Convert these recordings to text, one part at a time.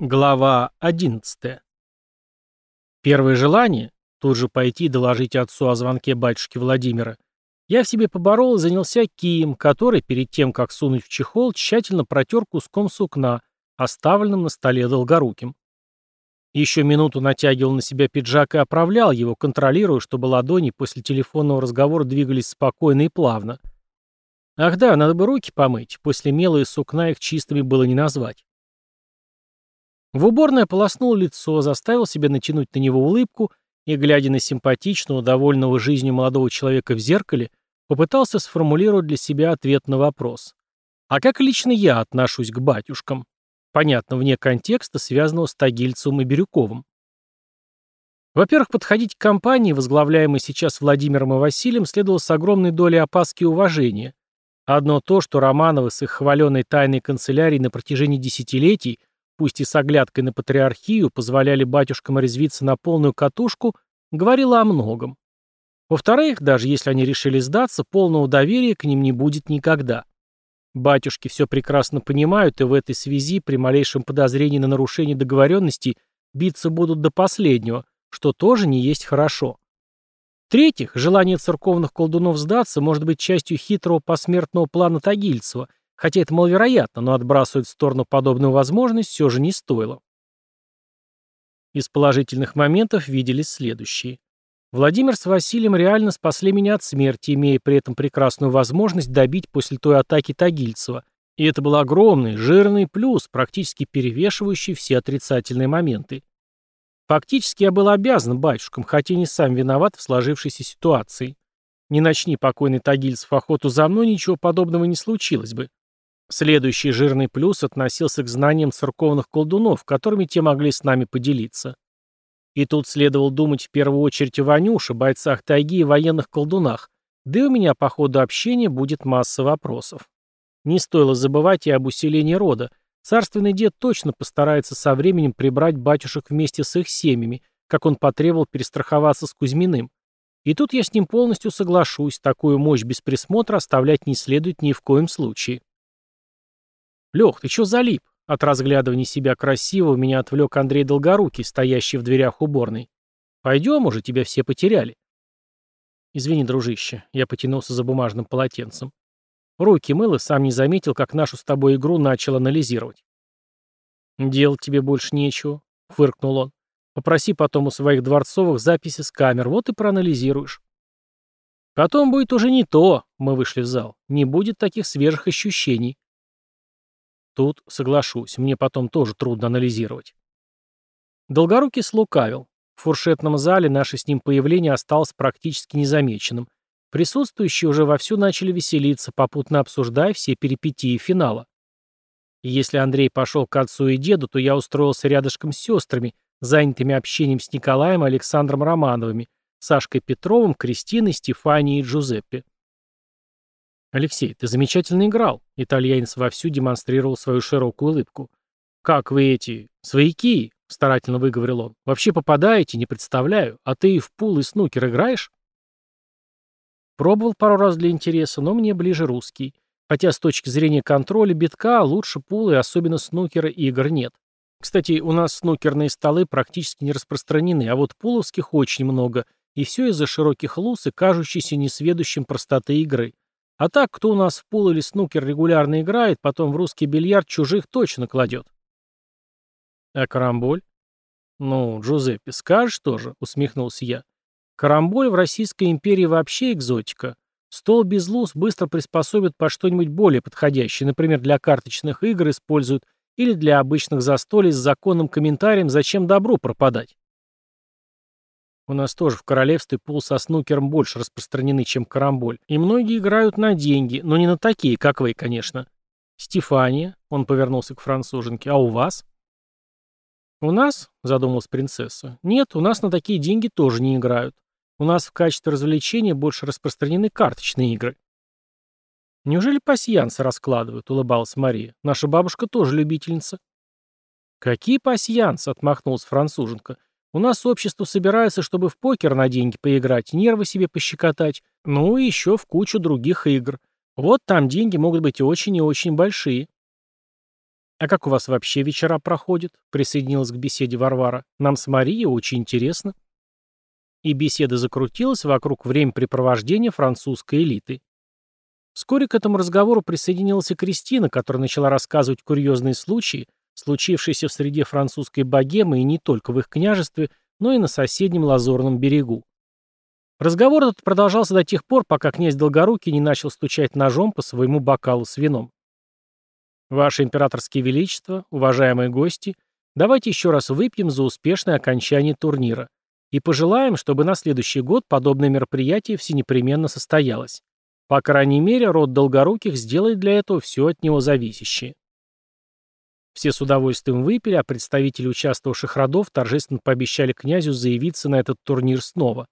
Глава 11. Первое желание — тут же пойти и доложить отцу о звонке батюшки Владимира. Я в себе поборол и занялся кием, который, перед тем, как сунуть в чехол, тщательно протер куском сукна, оставленным на столе долгоруким. Еще минуту натягивал на себя пиджак и оправлял его, контролируя, чтобы ладони после телефонного разговора двигались спокойно и плавно. Ах да, надо бы руки помыть, после мела и сукна их чистыми было не назвать. В уборной ополоснул лицо, заставил себя натянуть на него улыбку и, глядя на симпатичного, довольного жизнью молодого человека в зеркале, попытался сформулировать для себя ответ на вопрос. А как лично я отношусь к батюшкам? Понятно, вне контекста, связанного с Тагильцевым и Бирюковым. Во-первых, подходить к компании, возглавляемой сейчас Владимиром и Василием, следовало с огромной долей опаски и уважения. Одно то, что Романовы с их хваленной тайной канцелярией на протяжении десятилетий пусть и с оглядкой на патриархию, позволяли батюшкам резвиться на полную катушку, говорило о многом. Во-вторых, даже если они решили сдаться, полного доверия к ним не будет никогда. Батюшки все прекрасно понимают, и в этой связи при малейшем подозрении на нарушение договоренностей биться будут до последнего, что тоже не есть хорошо. В-третьих, желание церковных колдунов сдаться может быть частью хитрого посмертного плана Тагильцева, Хотя это маловероятно, но отбрасывать в сторону подобную возможность все же не стоило. Из положительных моментов виделись следующие. Владимир с Василием реально спасли меня от смерти, имея при этом прекрасную возможность добить после той атаки Тагильцева. И это был огромный, жирный плюс, практически перевешивающий все отрицательные моменты. Фактически я был обязан батюшкам, хотя не сам виноват в сложившейся ситуации. Не начни покойный Тагильцев охоту за мной, ничего подобного не случилось бы. Следующий жирный плюс относился к знаниям церковных колдунов, которыми те могли с нами поделиться. И тут следовало думать в первую очередь о Ванюше, бойцах тайги и военных колдунах, да и у меня по ходу общения будет масса вопросов. Не стоило забывать и об усилении рода. Царственный дед точно постарается со временем прибрать батюшек вместе с их семьями, как он потребовал перестраховаться с Кузьминым. И тут я с ним полностью соглашусь, такую мощь без присмотра оставлять не следует ни в коем случае. «Лех, ты чё залип?» От разглядывания себя красивого меня отвлек Андрей Долгорукий, стоящий в дверях уборной. «Пойдем уже, тебя все потеряли». «Извини, дружище», — я потянулся за бумажным полотенцем. Руки мыл и сам не заметил, как нашу с тобой игру начал анализировать. «Делать тебе больше нечего», — фыркнул он. «Попроси потом у своих дворцовых записи с камер, вот и проанализируешь». «Потом будет уже не то», — мы вышли в зал. «Не будет таких свежих ощущений». Тут соглашусь, мне потом тоже трудно анализировать. Долгорукий слукавил. В фуршетном зале наше с ним появление осталось практически незамеченным. Присутствующие уже вовсю начали веселиться, попутно обсуждая все перипетии финала. Если Андрей пошел к отцу и деду, то я устроился рядышком с сестрами, занятыми общением с Николаем и Александром Романовыми, Сашкой Петровым, Кристиной, Стефанией и Джузеппе. «Алексей, ты замечательно играл», — итальянец вовсю демонстрировал свою широкую улыбку. «Как вы эти... свояки?» — старательно выговорил он. «Вообще попадаете? Не представляю. А ты и в пул и снукер играешь?» Пробовал пару раз для интереса, но мне ближе русский. Хотя с точки зрения контроля битка лучше пула и особенно снукера игр нет. Кстати, у нас снукерные столы практически не распространены, а вот пуловских очень много, и все из-за широких луз и кажущейся несведущим простоты игры. А так, кто у нас в пул или снукер регулярно играет, потом в русский бильярд чужих точно кладет. А карамболь? Ну, Джузеппе, скажешь тоже, усмехнулся я. Карамболь в Российской империи вообще экзотика. Стол без луз быстро приспособят по что-нибудь более подходящее, например, для карточных игр используют или для обычных застолий с законным комментарием «Зачем добру пропадать?». У нас тоже в королевстве пул со снукером больше распространены, чем карамболь. И многие играют на деньги, но не на такие, как вы, конечно. Стефания, он повернулся к француженке, а у вас? У нас, задумалась принцесса, нет, у нас на такие деньги тоже не играют. У нас в качестве развлечения больше распространены карточные игры. Неужели пасьянцы раскладывают, улыбалась Мария. Наша бабушка тоже любительница. Какие пасьянцы, отмахнулась француженка. У нас общество собирается, чтобы в покер на деньги поиграть, нервы себе пощекотать, ну и еще в кучу других игр. Вот там деньги могут быть очень и очень большие. «А как у вас вообще вечера проходят?» — присоединилась к беседе Варвара. «Нам с Марией очень интересно». И беседа закрутилась вокруг времяпрепровождения французской элиты. Вскоре к этому разговору присоединилась и Кристина, которая начала рассказывать курьезные случаи, случившиеся в среде французской богемы и не только в их княжестве, но и на соседнем Лазурном берегу. Разговор этот продолжался до тех пор, пока князь Долгорукий не начал стучать ножом по своему бокалу с вином. Ваше императорское величество, уважаемые гости, давайте еще раз выпьем за успешное окончание турнира и пожелаем, чтобы на следующий год подобное мероприятие всенепременно состоялось. По крайней мере, род Долгоруких сделает для этого все от него зависящее. Все с удовольствием выпили, а представители участвовавших родов торжественно пообещали князю заявиться на этот турнир снова.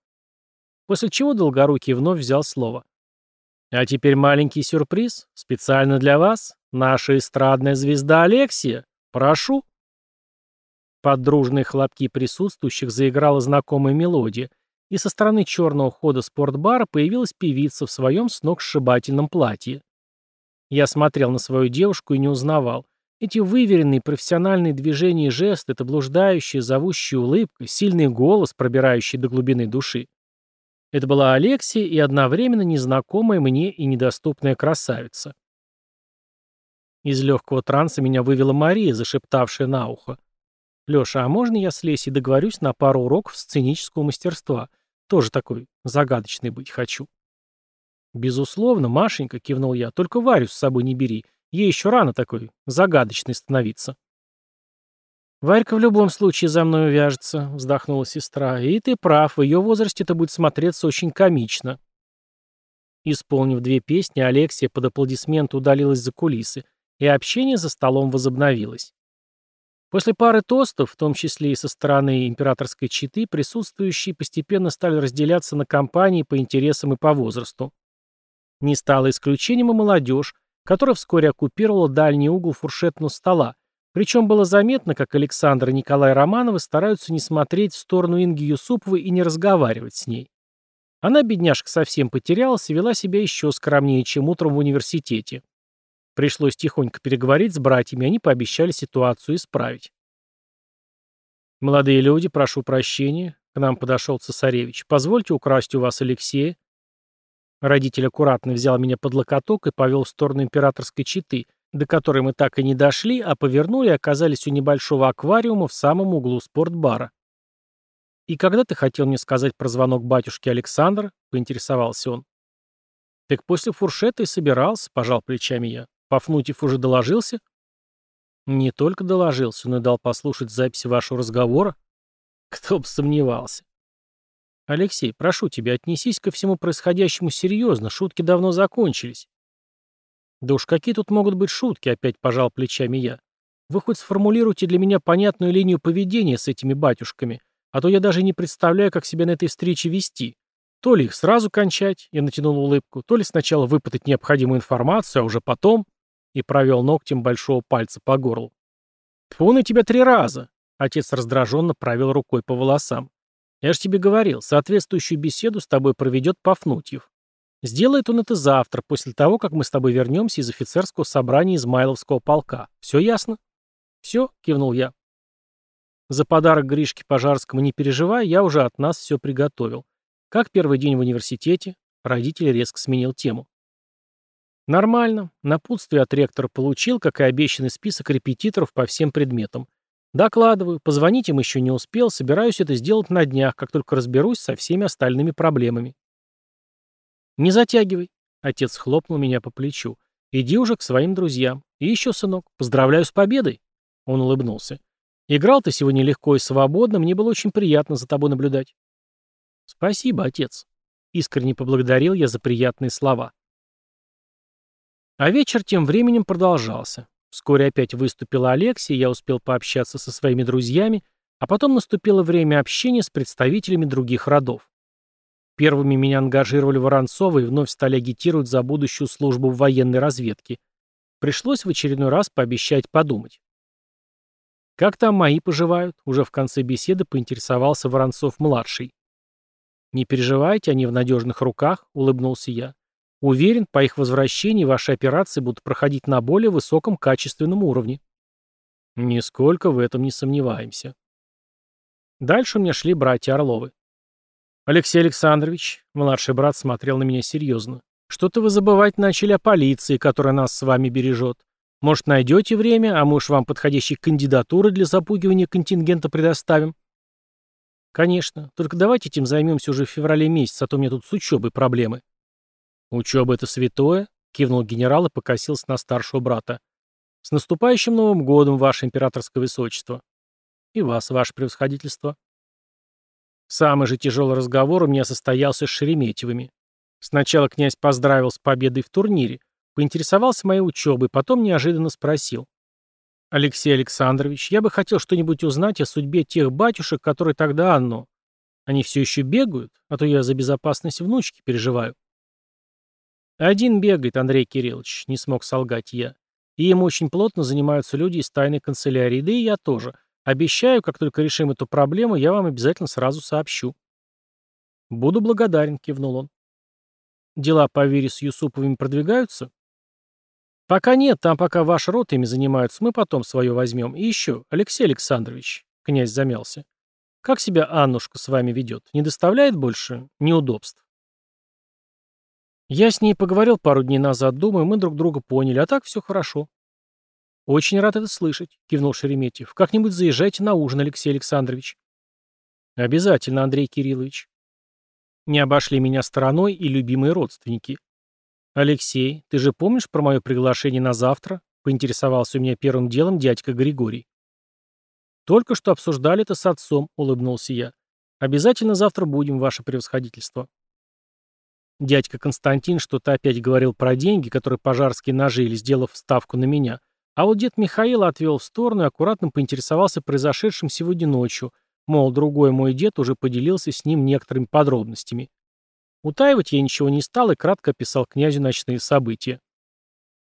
После чего Долгорукий вновь взял слово. А теперь маленький сюрприз, специально для вас, наша эстрадная звезда Алексия. Прошу. Под дружные хлопки присутствующих заиграла знакомая мелодия, и со стороны черного хода спортбара появилась певица в своем сногсшибательном платье. Я смотрел на свою девушку и не узнавал. Эти выверенные профессиональные движения и жесты, это блуждающая, зовущая улыбка, сильный голос, пробирающий до глубины души. Это была Алексия и одновременно незнакомая мне и недоступная красавица. Из легкого транса меня вывела Мария, зашептавшая на ухо. «Леша, а можно я с Лесей договорюсь на пару уроков сценического мастерства? Тоже такой загадочный быть хочу». «Безусловно, Машенька», — кивнул я, — «только Варю с собой не бери. Ей еще рано такой загадочной становиться». «Варька в любом случае за мной увяжется», — вздохнула сестра. «И ты прав, в ее возрасте это будет смотреться очень комично». Исполнив две песни, Алексия под аплодисменты удалилась за кулисы, и общение за столом возобновилось. После пары тостов, в том числе и со стороны императорской четы, присутствующие постепенно стали разделяться на компании по интересам и по возрасту. Не стало исключением и молодежь, которая вскоре оккупировала дальний угол фуршетного стола, причем было заметно, как Александр и Николай Романовы стараются не смотреть в сторону Инги Юсуповой и не разговаривать с ней. Она, бедняжка, совсем потерялась и вела себя еще скромнее, чем утром в университете. Пришлось тихонько переговорить с братьями, они пообещали ситуацию исправить. «Молодые люди, прошу прощения», — к нам подошел цесаревич. «Позвольте украсть у вас Алексея». Родитель аккуратно взял меня под локоток и повел в сторону императорской четы, до которой мы так и не дошли, а повернули и оказались у небольшого аквариума в самом углу спортбара. «И когда ты хотел мне сказать про звонок батюшки Александра?» — поинтересовался он. «Так после фуршета и собирался», — пожал плечами я. «Пафнутьев уже доложился?» «Не только доложился, но и дал послушать запись вашего разговора». «Кто бы сомневался». «Алексей, прошу тебя, отнесись ко всему происходящему серьезно, шутки давно закончились». «Да уж какие тут могут быть шутки?» — опять пожал плечами я. «Вы хоть сформулируйте для меня понятную линию поведения с этими батюшками, а то я даже не представляю, как себя на этой встрече вести. То ли их сразу кончать, я натянул улыбку, то ли сначала выпытать необходимую информацию, а уже потом...» И провел ногтем большого пальца по горлу. «Тьфу на тебя три раза!» — отец раздраженно провел рукой по волосам. «Я же тебе говорил, соответствующую беседу с тобой проведет Пафнутьев. Сделает он это завтра, после того, как мы с тобой вернемся из офицерского собрания Измайловского полка. Все ясно? Все, кивнул я. За подарок Гришке Пожарскому не переживай, я уже от нас все приготовил. Как первый день в университете? Родитель резко сменил тему. Нормально. Напутствие от ректора получил, как и обещанный список репетиторов по всем предметам. Докладываю, позвонить им еще не успел, собираюсь это сделать на днях, как только разберусь со всеми остальными проблемами. «Не затягивай», — отец хлопнул меня по плечу. «Иди уже к своим друзьям. И еще, сынок, поздравляю с победой». Он улыбнулся. «Играл ты сегодня легко и свободно, мне было очень приятно за тобой наблюдать». «Спасибо, отец», — искренне поблагодарил я за приятные слова. А вечер тем временем продолжался. Вскоре опять выступила Алексия, я успел пообщаться со своими друзьями, а потом наступило время общения с представителями других родов. Первыми меня ангажировали Воронцова и вновь стали агитировать за будущую службу в военной разведке. Пришлось в очередной раз пообещать подумать. «Как там мои поживают?» Уже в конце беседы поинтересовался Воронцов-младший. «Не переживайте, они в надежных руках», — улыбнулся я. «Уверен, по их возвращении ваши операции будут проходить на более высоком качественном уровне». Нисколько в этом не сомневаемся. Дальше у меня шли братья Орловы. Алексей Александрович, младший брат смотрел на меня серьезно. Что-то вы забывать начали о полиции, которая нас с вами бережет. Может, найдете время, а мы уж вам подходящие кандидатуры для запугивания контингента предоставим? Конечно. Только давайте этим займемся уже в феврале месяце, а то у меня тут с учебой проблемы. Учеба — это святое, кивнул генерал и покосился на старшего брата. С наступающим Новым годом, ваше императорское высочество. И вас, ваше превосходительство. Самый же тяжелый разговор у меня состоялся с Шереметьевыми. Сначала князь поздравил с победой в турнире, поинтересовался моей учебой, потом неожиданно спросил. «Алексей Александрович, я бы хотел что-нибудь узнать о судьбе тех батюшек, которые тогда Анну. Они все еще бегают, а то я за безопасность внучки переживаю». «Один бегает, Андрей Кириллович», — не смог солгать я. «И им очень плотно занимаются люди из тайной канцелярии, да и я тоже. Обещаю, как только решим эту проблему, я вам обязательно сразу сообщу». «Буду благодарен», — кивнул он. «Дела по Вере с Юсуповыми продвигаются?» «Пока нет, там пока ваш рот ими занимаются, мы потом свое возьмем. И еще, Алексей Александрович», — князь замялся, — «как себя Аннушка с вами ведет? Не доставляет больше неудобств?» Я с ней поговорил пару дней назад, думаю, мы друг друга поняли, а так все хорошо. «Очень рад это слышать», — кивнул Шереметьев. «Как-нибудь заезжайте на ужин, Алексей Александрович». «Обязательно, Андрей Кириллович». Не обошли меня стороной и любимые родственники. «Алексей, ты же помнишь про мое приглашение на завтра?» — поинтересовался у меня первым делом дядька Григорий. «Только что обсуждали это с отцом», — улыбнулся я. «Обязательно завтра будем, ваше превосходительство». Дядька Константин что-то опять говорил про деньги, которые пожарские нажили, сделав ставку на меня. А вот дед Михаил отвел в сторону и аккуратно поинтересовался произошедшим сегодня ночью, мол, другой мой дед уже поделился с ним некоторыми подробностями. Утаивать я ничего не стал и кратко описал князю ночные события.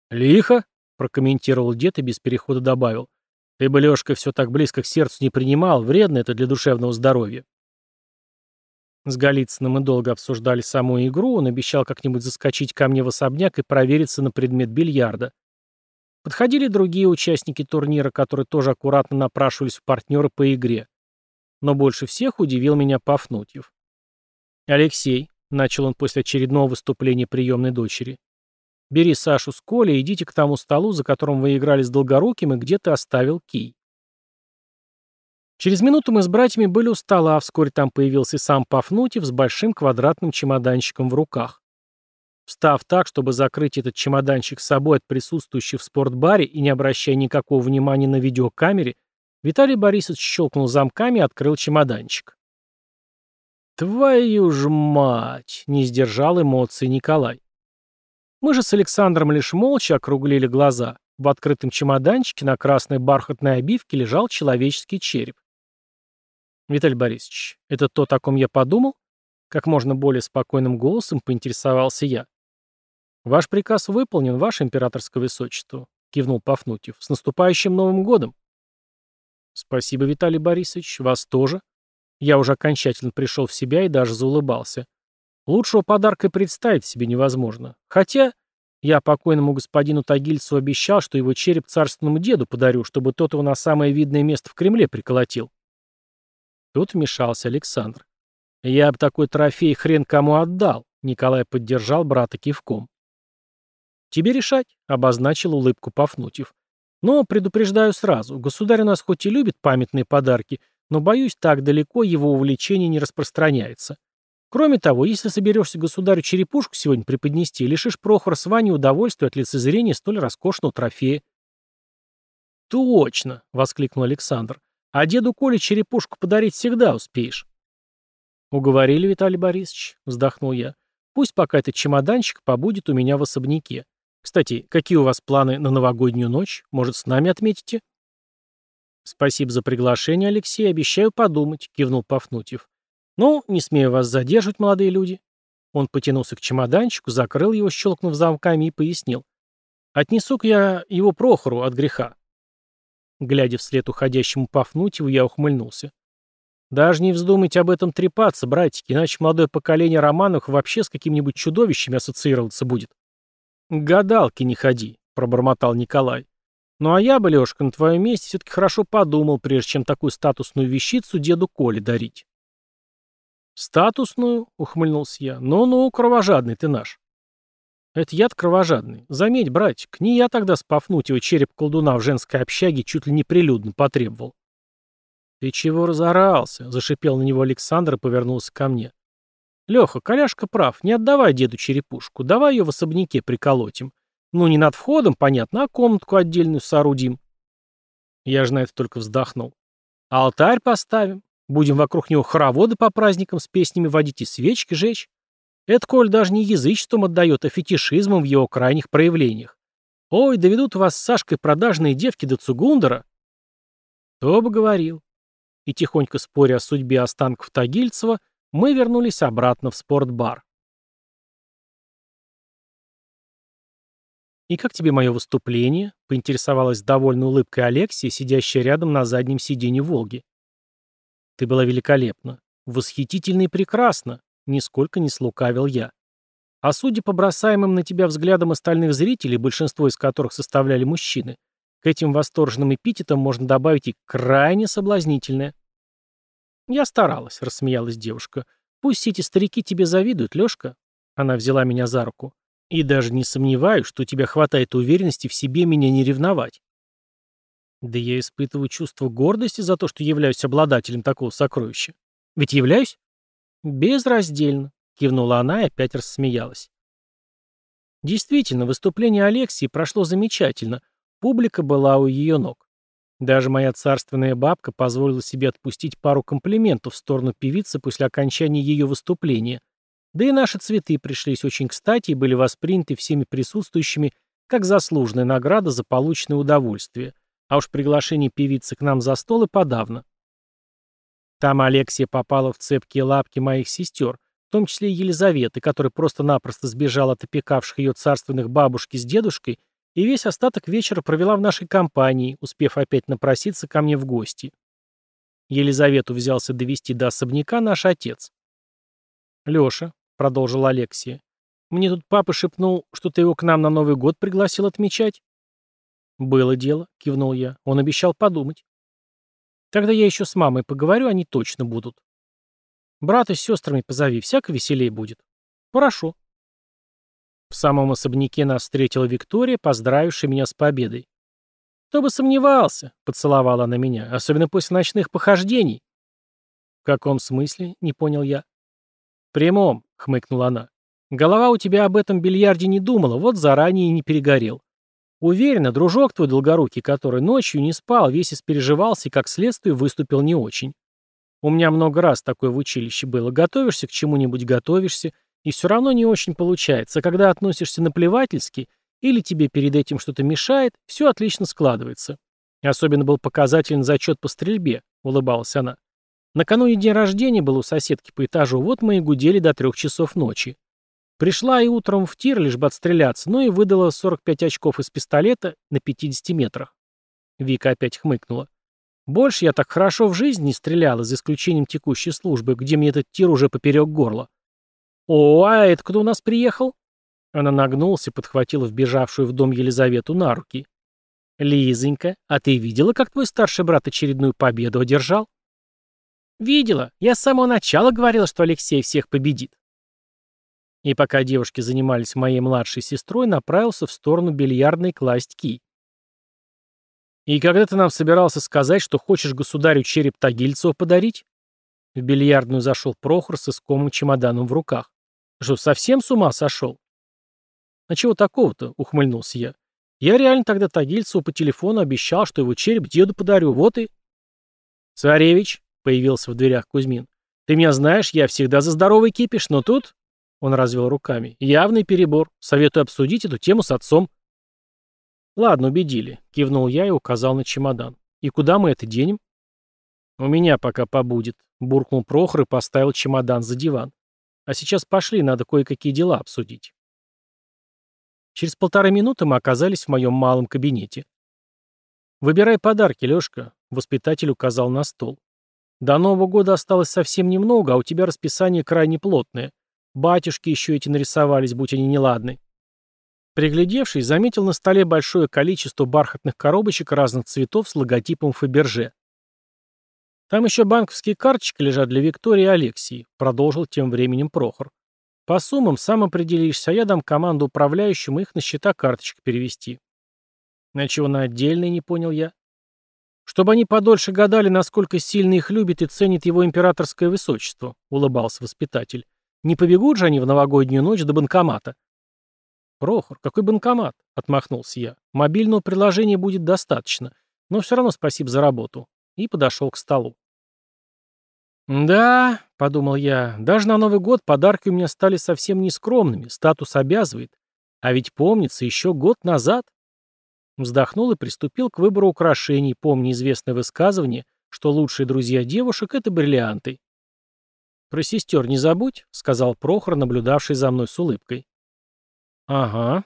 «Лихо», — прокомментировал дед и без перехода добавил. «Ты бы, Лешка, все так близко к сердцу не принимал, вредно это для душевного здоровья». С Голицыным мы долго обсуждали саму игру, он обещал как-нибудь заскочить ко мне в особняк и провериться на предмет бильярда. Подходили другие участники турнира, которые тоже аккуратно напрашивались в партнеры по игре. Но больше всех удивил меня Пафнутьев. «Алексей, Начал он после очередного выступления приемной дочери. «Бери Сашу с Колей и идите к тому столу, за которым вы играли с Долгоруким, и где ты оставил кий». Через минуту мы с братьями были у стола, а вскоре там появился сам Пафнутьев с большим квадратным чемоданчиком в руках. Встав так, чтобы закрыть этот чемоданчик собой от присутствующих в спортбаре и не обращая никакого внимания на видеокамере, Виталий Борисович щелкнул замками и открыл чемоданчик. «Твою ж мать!» — не сдержал эмоций Николай. Мы же с Александром лишь молча округлили глаза. В открытом чемоданчике на красной бархатной обивке лежал человеческий череп. «Виталий Борисович, это то, о ком я подумал?» Как можно более спокойным голосом поинтересовался я. «Ваш приказ выполнен, ваше императорское высочество», — кивнул Пафнутьев. «С наступающим Новым годом!» «Спасибо, Виталий Борисович, вас тоже», я уже окончательно пришел в себя и даже заулыбался. Лучшего подарка представить себе невозможно. Хотя я покойному господину Тагильцу обещал, что его череп царственному деду подарю, чтобы тот его на самое видное место в Кремле приколотил. Тут вмешался Александр. «Я бы такой трофей хрен кому отдал», — Николай поддержал брата кивком. «Тебе решать», — обозначил улыбку Пафнутьев. «Но предупреждаю сразу, государь у нас хоть и любит памятные подарки, — но, боюсь, так далеко его увлечение не распространяется. Кроме того, если соберешься государю черепушку сегодня преподнести, лишишь Прохора с Ваней удовольствия от лицезрения столь роскошного трофея. «Точно!» — воскликнул Александр. «А деду Коле черепушку подарить всегда успеешь». «Уговорили, Виталий Борисович», — вздохнул я. «Пусть пока этот чемоданчик побудет у меня в особняке. Кстати, какие у вас планы на новогоднюю ночь? Может, с нами отметите?» «Спасибо за приглашение, Алексей. Обещаю подумать», — кивнул Пафнутьев. «Ну, не смею вас задерживать, молодые люди». Он потянулся к чемоданчику, закрыл его, щелкнув замками, и пояснил. «Отнесу-ка я его Прохору от греха». Глядя вслед уходящему Пафнутьеву, я ухмыльнулся. «Даже не вздумайте об этом трепаться, братики, иначе молодое поколение Романовых вообще с какими-нибудь чудовищами ассоциироваться будет». «К гадалке не ходи», — пробормотал Николай. Ну а я бы, Лешка, на твоем месте все-таки хорошо подумал, прежде чем такую статусную вещицу деду Коле дарить. «Статусную?» — ухмыльнулся я. «Ну-ну, кровожадный ты наш». «Это яд кровожадный. Заметь, братик, не я тогда с Пафнутьева череп колдуна в женской общаге чуть ли не прилюдно потребовал». «Ты чего разорался?» — зашипел на него Александр и повернулся ко мне. «Леха, коляшка прав, не отдавай деду черепушку, давай ее в особняке приколотим. Ну, не над входом, понятно, а комнатку отдельную соорудим». Я же на это только вздохнул. «Алтарь поставим, будем вокруг него хороводы по праздникам с песнями водить и свечки жечь. Это, коль, даже не язычеством отдает, а фетишизмом в его крайних проявлениях. Ой, доведут вас с Сашкой продажные девки до Цугундера. Кто бы говорил. И тихонько споря о судьбе останков Тагильцева, мы вернулись обратно в спортбар. «И как тебе мое выступление?» — поинтересовалась довольной улыбкой Алексия, сидящая рядом на заднем сиденье «Волги». «Ты была великолепна. Восхитительно и прекрасно. Нисколько не слукавил я. А судя по бросаемым на тебя взглядам остальных зрителей, большинство из которых составляли мужчины, к этим восторженным эпитетам можно добавить и крайне соблазнительное. «Я старалась», — рассмеялась девушка. «Пусть эти старики тебе завидуют, Лёшка». Она взяла меня за руку. «И даже не сомневаюсь, что у тебя хватает уверенности в себе меня не ревновать». «Да я испытываю чувство гордости за то, что являюсь обладателем такого сокровища. Ведь являюсь?» «Безраздельно», — кивнула она и опять рассмеялась. Действительно, выступление Алексии прошло замечательно. Публика была у ее ног. Даже моя царственная бабка позволила себе отпустить пару комплиментов в сторону певицы после окончания ее выступления. Да и наши цветы пришлись очень кстати и были восприняты всеми присутствующими как заслуженная награда за полученное удовольствие. А уж приглашение певицы к нам за стол и подавно. Там Алексия попала в цепкие лапки моих сестер, в том числе и Елизаветы, которая просто-напросто сбежала от опекавших ее царственных бабушки с дедушкой и весь остаток вечера провела в нашей компании, успев опять напроситься ко мне в гости. Елизавету взялся довести до особняка наш отец. «Леша», — продолжил Алексия, — «мне тут папа шепнул, что ты его к нам на Новый год пригласил отмечать». «Было дело», — кивнул я, — «он обещал подумать». Когда я еще с мамой поговорю, они точно будут. Брата с сестрами позови, всяко веселее будет. Хорошо. В самом особняке нас встретила Виктория, поздравившая меня с победой. «Кто бы сомневался», — поцеловала она меня, особенно после ночных похождений. «В каком смысле?» — не понял я. «В прямом», — хмыкнула она. «Голова у тебя об этом бильярде не думала, вот заранее и не перегорел. Уверена, дружок твой долгорукий, который ночью не спал, весь испереживался и, как следствие, выступил не очень. У меня много раз такое в училище было. Готовишься к чему-нибудь, готовишься, и все равно не очень получается. Когда относишься наплевательски, или тебе перед этим что-то мешает, все отлично складывается. Особенно был показательный зачет по стрельбе, улыбалась она. Накануне день рождения был у соседки по этажу, вот мы и гудели до трех часов ночи. Пришла и утром в тир, лишь бы отстреляться, но и выдала 45 очков из пистолета на 50 метрах. Вика опять хмыкнула. Больше я так хорошо в жизни не стреляла, за исключением текущей службы, где мне этот тир уже поперек горла. «О, а это кто у нас приехал?» Она нагнулась и подхватила вбежавшую в дом Елизавету на руки. «Лизонька, а ты видела, как твой старший брат очередную победу одержал?» «Видела. Я с самого начала говорила, что Алексей всех победит». И пока девушки занимались моей младшей сестрой, направился в сторону бильярдной класть ки. «И когда ты нам собирался сказать, что хочешь государю череп Тагильцева подарить?» В бильярдную зашел Прохор с искомым чемоданом в руках. «Что, совсем с ума сошел?» «А чего такого-то?» — ухмыльнулся я. «Я реально тогда Тагильцеву по телефону обещал, что его череп деду подарю, вот и...» «Царевич», — появился в дверях Кузьмин, — «ты меня знаешь, я всегда за здоровый кипиш, но тут...» Он развел руками. «Явный перебор. Советую обсудить эту тему с отцом». «Ладно, убедили», — кивнул я и указал на чемодан. «И куда мы это денем?» «У меня пока побудет», — буркнул Прохор и поставил чемодан за диван. «А сейчас пошли, надо кое-какие дела обсудить». Через полторы минуты мы оказались в моем малом кабинете. «Выбирай подарки, Лёшка», — воспитатель указал на стол. «До Нового года осталось совсем немного, а у тебя расписание крайне плотное. Батюшки еще эти нарисовались, будь они неладны. Приглядевшись, заметил на столе большое количество бархатных коробочек разных цветов с логотипом Фаберже. «Там еще банковские карточки лежат для Виктории и Алексии», — продолжил тем временем Прохор. «По суммам сам определишься, а я дам команду управляющему их на счета карточек перевести». «На чего на отдельные?» — не понял я. «Чтобы они подольше гадали, насколько сильно их любит и ценит его императорское высочество», — улыбался воспитатель. «Не побегут же они в новогоднюю ночь до банкомата?» «Прохор, какой банкомат?» — отмахнулся я. «Мобильного приложения будет достаточно, но все равно спасибо за работу». И подошел к столу. «Да», — подумал я, — «даже на Новый год подарки у меня стали совсем нескромными, статус обязывает. А ведь помнится, еще год назад...» Вздохнул и приступил к выбору украшений, помня известное высказывание, что лучшие друзья девушек — это бриллианты. «Про сестер не забудь», — сказал Прохор, наблюдавший за мной с улыбкой. «Ага».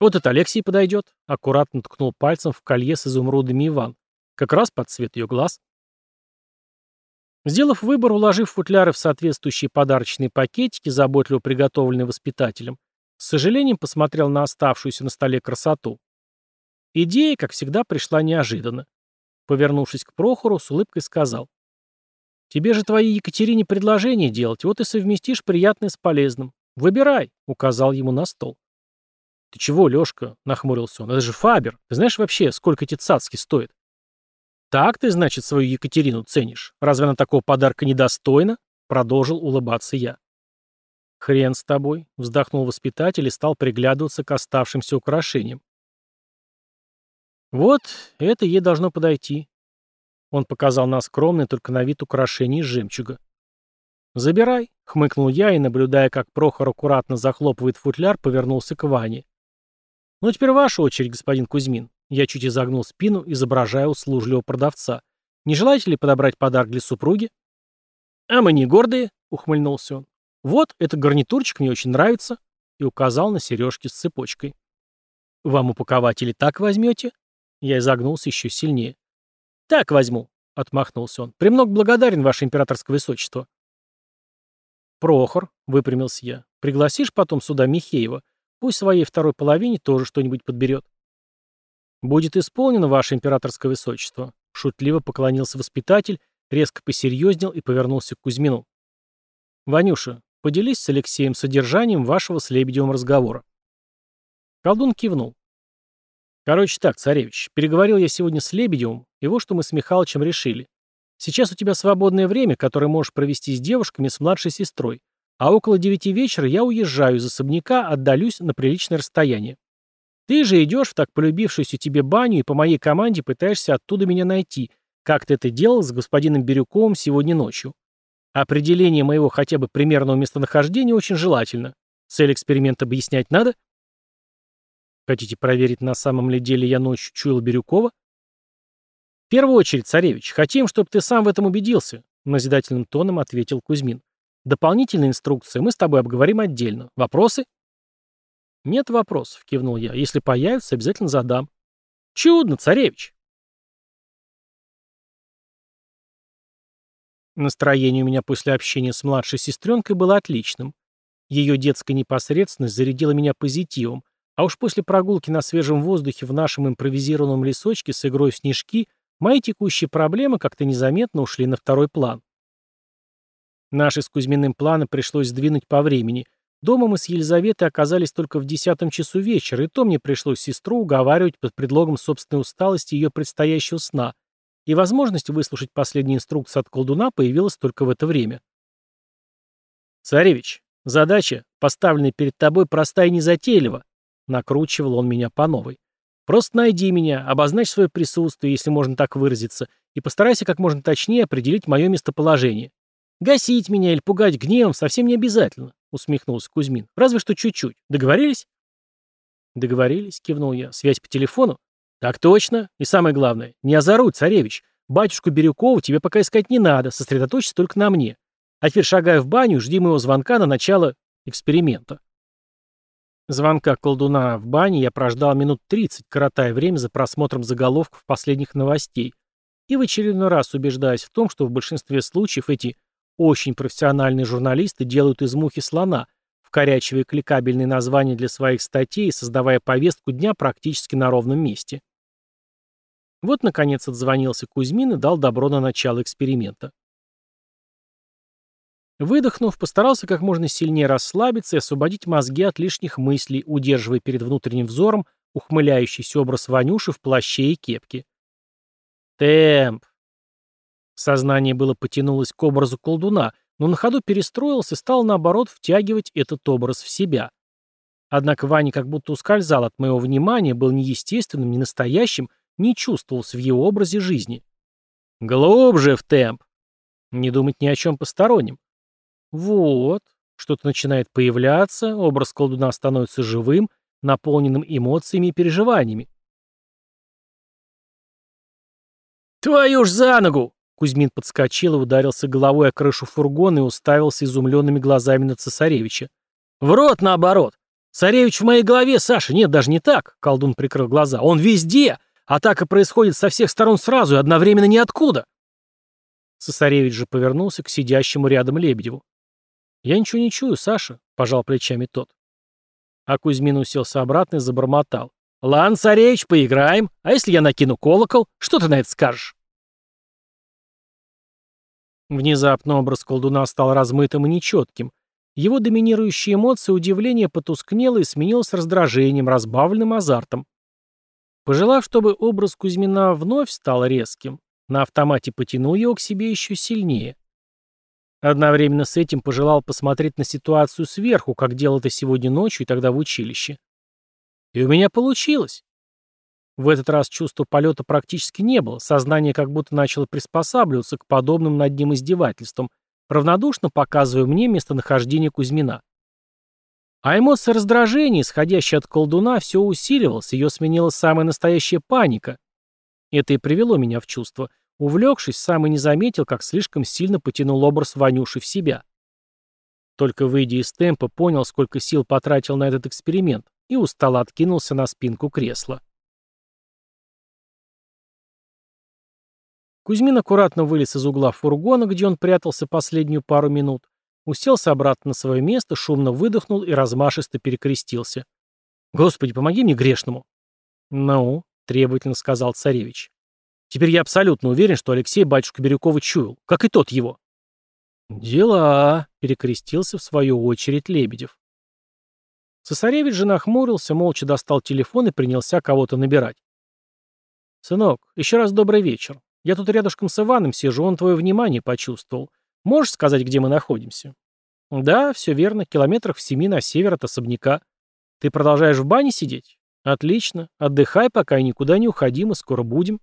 «Вот это Алексей подойдет», — аккуратно ткнул пальцем в колье с изумрудами Иван. «Как раз под цвет ее глаз». Сделав выбор, уложив футляры в соответствующие подарочные пакетики, заботливо приготовленные воспитателем, с сожалением посмотрел на оставшуюся на столе красоту. Идея, как всегда, пришла неожиданно. Повернувшись к Прохору, с улыбкой сказал. «Тебе же твоей Екатерине предложение делать, вот и совместишь приятное с полезным. «Выбирай», — указал ему на стол. «Ты чего, Лёшка?» — нахмурился он. «Это же Фабер. Ты знаешь вообще, сколько эти цацки стоят?» «Так ты, значит, свою Екатерину ценишь? Разве она такого подарка недостойна?» — продолжил улыбаться я. «Хрен с тобой», — вздохнул воспитатель и стал приглядываться к оставшимся украшениям. «Вот, это ей должно подойти». Он показал на скромное, только на вид украшение жемчуга. «Забирай», — хмыкнул я и, наблюдая, как Прохор аккуратно захлопывает футляр, повернулся к Ване. «Ну, теперь ваша очередь, господин Кузьмин». Я чуть изогнул спину, изображая услужливого продавца. «Не желаете ли подобрать подарок для супруги?» «А мы не гордые», — ухмыльнулся он. «Вот, этот гарнитурчик мне очень нравится», — и указал на сережки с цепочкой. «Вам упаковать или так возьмете?» Я изогнулся еще сильнее. «Так возьму», — отмахнулся он. «Премног благодарен, ваше императорское высочество». «Прохор», — выпрямился я, — «пригласишь потом сюда Михеева? Пусть своей второй половине тоже что-нибудь подберет». «Будет исполнено, ваше императорское высочество», — шутливо поклонился воспитатель, резко посерьезнел и повернулся к Кузьмину. «Ванюша, поделись с Алексеем содержанием вашего с Лебедевым разговора». Колдун кивнул. «Короче так, царевич, переговорил я сегодня с Лебедевым, и вот что мы с Михалычем решили. Сейчас у тебя свободное время, которое можешь провести с девушками с младшей сестрой, а около девяти вечера я уезжаю из особняка, отдалюсь на приличное расстояние. Ты же идешь в так полюбившуюся тебе баню и по моей команде пытаешься оттуда меня найти, как ты это делал с господином Бирюковым сегодня ночью. Определение моего хотя бы примерного местонахождения очень желательно. Цель эксперимента объяснять надо? Хотите проверить, на самом ли деле я ночью чуял Бирюкова? Первую очередь, царевич, хотим, чтобы ты сам в этом убедился», — назидательным тоном ответил Кузьмин. «Дополнительные инструкции мы с тобой обговорим отдельно. Вопросы?» «Нет вопросов», — кивнул я. «Если появятся, обязательно задам». «Чудно, царевич!» Настроение у меня после общения с младшей сестренкой было отличным. Ее детская непосредственность зарядила меня позитивом, а уж после прогулки на свежем воздухе в нашем импровизированном лесочке с игрой в снежки Мои текущие проблемы как-то незаметно ушли на второй план. Наши с Кузьминым планы пришлось сдвинуть по времени. Дома мы с Елизаветой оказались только в десятом часу вечера, и то мне пришлось сестру уговаривать под предлогом собственной усталости ее предстоящего сна, и возможность выслушать последние инструкции от колдуна появилась только в это время. «Царевич, задача, поставленная перед тобой, простая и незатейлива», накручивал он меня по новой. Просто найди меня, обозначь свое присутствие, если можно так выразиться, и постарайся как можно точнее определить мое местоположение. Гасить меня или пугать гневом совсем не обязательно, усмехнулся Кузьмин. Разве что чуть-чуть. Договорились? Договорились, кивнул я. Связь по телефону? Так точно. И самое главное, не озоруй, царевич. Батюшку Бирюкова тебе пока искать не надо, сосредоточься только на мне. А теперь шагай в баню, жди моего звонка на начало эксперимента. Звонка колдуна в бане я прождал минут 30, коротая время за просмотром заголовков последних новостей, и в очередной раз убеждаясь в том, что в большинстве случаев эти очень профессиональные журналисты делают из мухи слона, вкорячивая кликабельные названия для своих статей и создавая повестку дня практически на ровном месте. Вот, наконец, отзвонился Кузьмин и дал добро на начало эксперимента. Выдохнув, постарался как можно сильнее расслабиться и освободить мозги от лишних мыслей, удерживая перед внутренним взором ухмыляющийся образ Ванюши в плаще и кепке. Темп. Сознание было потянулось к образу колдуна, но на ходу перестроился и стал, наоборот, втягивать этот образ в себя. Однако Ваня как будто ускользал от моего внимания, был неестественным, не настоящим, не чувствовался в его образе жизни. Глубже в темп. Не думать ни о чем постороннем. Вот, что-то начинает появляться, образ колдуна становится живым, наполненным эмоциями и переживаниями. «Твою ж за ногу!» Кузьмин подскочил и ударился головой о крышу фургона и уставился изумленными глазами на цесаревича. «В рот наоборот! Царевич в моей голове, Саша! Нет, даже не так!» Колдун прикрыл глаза. «Он везде! Атака происходит со всех сторон сразу и одновременно ниоткуда!» Цесаревич же повернулся к сидящему рядом Лебедеву. «Я ничего не чую, Саша», — пожал плечами тот. А Кузьмин уселся обратно и забормотал. «Ладно, царевич, поиграем. А если я накину колокол? Что ты на это скажешь?» Внезапно образ колдуна стал размытым и нечетким. Его доминирующие эмоции удивление потускнело и сменилось раздражением, разбавленным азартом. Пожелав, чтобы образ Кузьмина вновь стал резким, на автомате потянул его к себе еще сильнее. Одновременно с этим пожелал посмотреть на ситуацию сверху, как делал это сегодня ночью и тогда в училище. И у меня получилось. В этот раз чувства полета практически не было, сознание как будто начало приспосабливаться к подобным над ним издевательствам, равнодушно показывая мне местонахождение Кузьмина. А эмоция раздражения, исходящая от колдуна, все усиливалась, ее сменила самая настоящая паника. Это и привело меня в чувство – Увлекшись, сам и не заметил, как слишком сильно потянул образ Ванюши в себя. Только выйдя из темпа, понял, сколько сил потратил на этот эксперимент, и устало откинулся на спинку кресла. Кузьмин аккуратно вылез из угла фургона, где он прятался последнюю пару минут, уселся обратно на свое место, шумно выдохнул и размашисто перекрестился. «Господи, помоги мне грешному!» «Ну», — требовательно сказал царевич. Теперь я абсолютно уверен, что Алексей батюшка Бирюкова чуял, как и тот его. «Дела», — перекрестился в свою очередь Лебедев. Цесаревич же нахмурился, молча достал телефон и принялся кого-то набирать. «Сынок, еще раз добрый вечер. Я тут рядышком с Иваном сижу, он твое внимание почувствовал. Можешь сказать, где мы находимся?» «Да, все верно, километрах в семи на север от особняка. Ты продолжаешь в бане сидеть? Отлично. Отдыхай пока и никуда не уходи, мы скоро будем».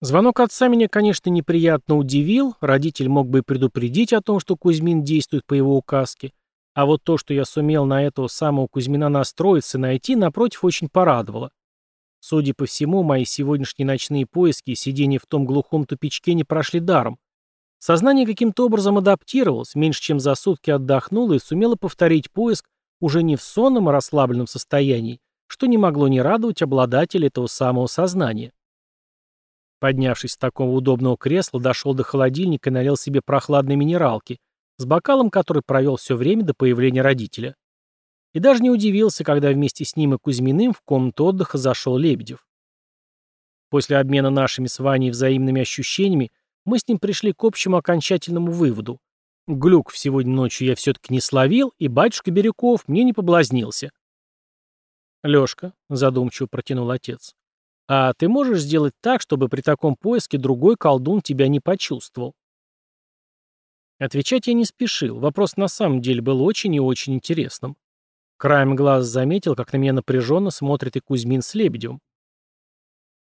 Звонок отца меня, конечно, неприятно удивил, родитель мог бы предупредить о том, что Кузьмин действует по его указке, а вот то, что я сумел на этого самого Кузьмина настроиться и найти, напротив, очень порадовало. Судя по всему, мои сегодняшние ночные поиски и сидение в том глухом тупичке не прошли даром. Сознание каким-то образом адаптировалось, меньше чем за сутки отдохнуло и сумело повторить поиск уже не в сонном, а расслабленном состоянии, что не могло не радовать обладателя этого самого сознания. Поднявшись с такого удобного кресла, дошел до холодильника и налил себе прохладной минералки, с бокалом который провел все время до появления родителя. И даже не удивился, когда вместе с ним и Кузьминым в комнату отдыха зашел Лебедев. После обмена нашими с Ваней взаимными ощущениями мы с ним пришли к общему окончательному выводу. Глюк сегодня ночью я все-таки не словил, и батюшка Бирюков мне не поблазнился. «Лешка», — задумчиво протянул отец, а ты можешь сделать так, чтобы при таком поиске другой колдун тебя не почувствовал? Отвечать я не спешил. Вопрос на самом деле был очень и очень интересным. Краем глаз заметил, как на меня напряженно смотрит и Кузьмин с Лебедевым.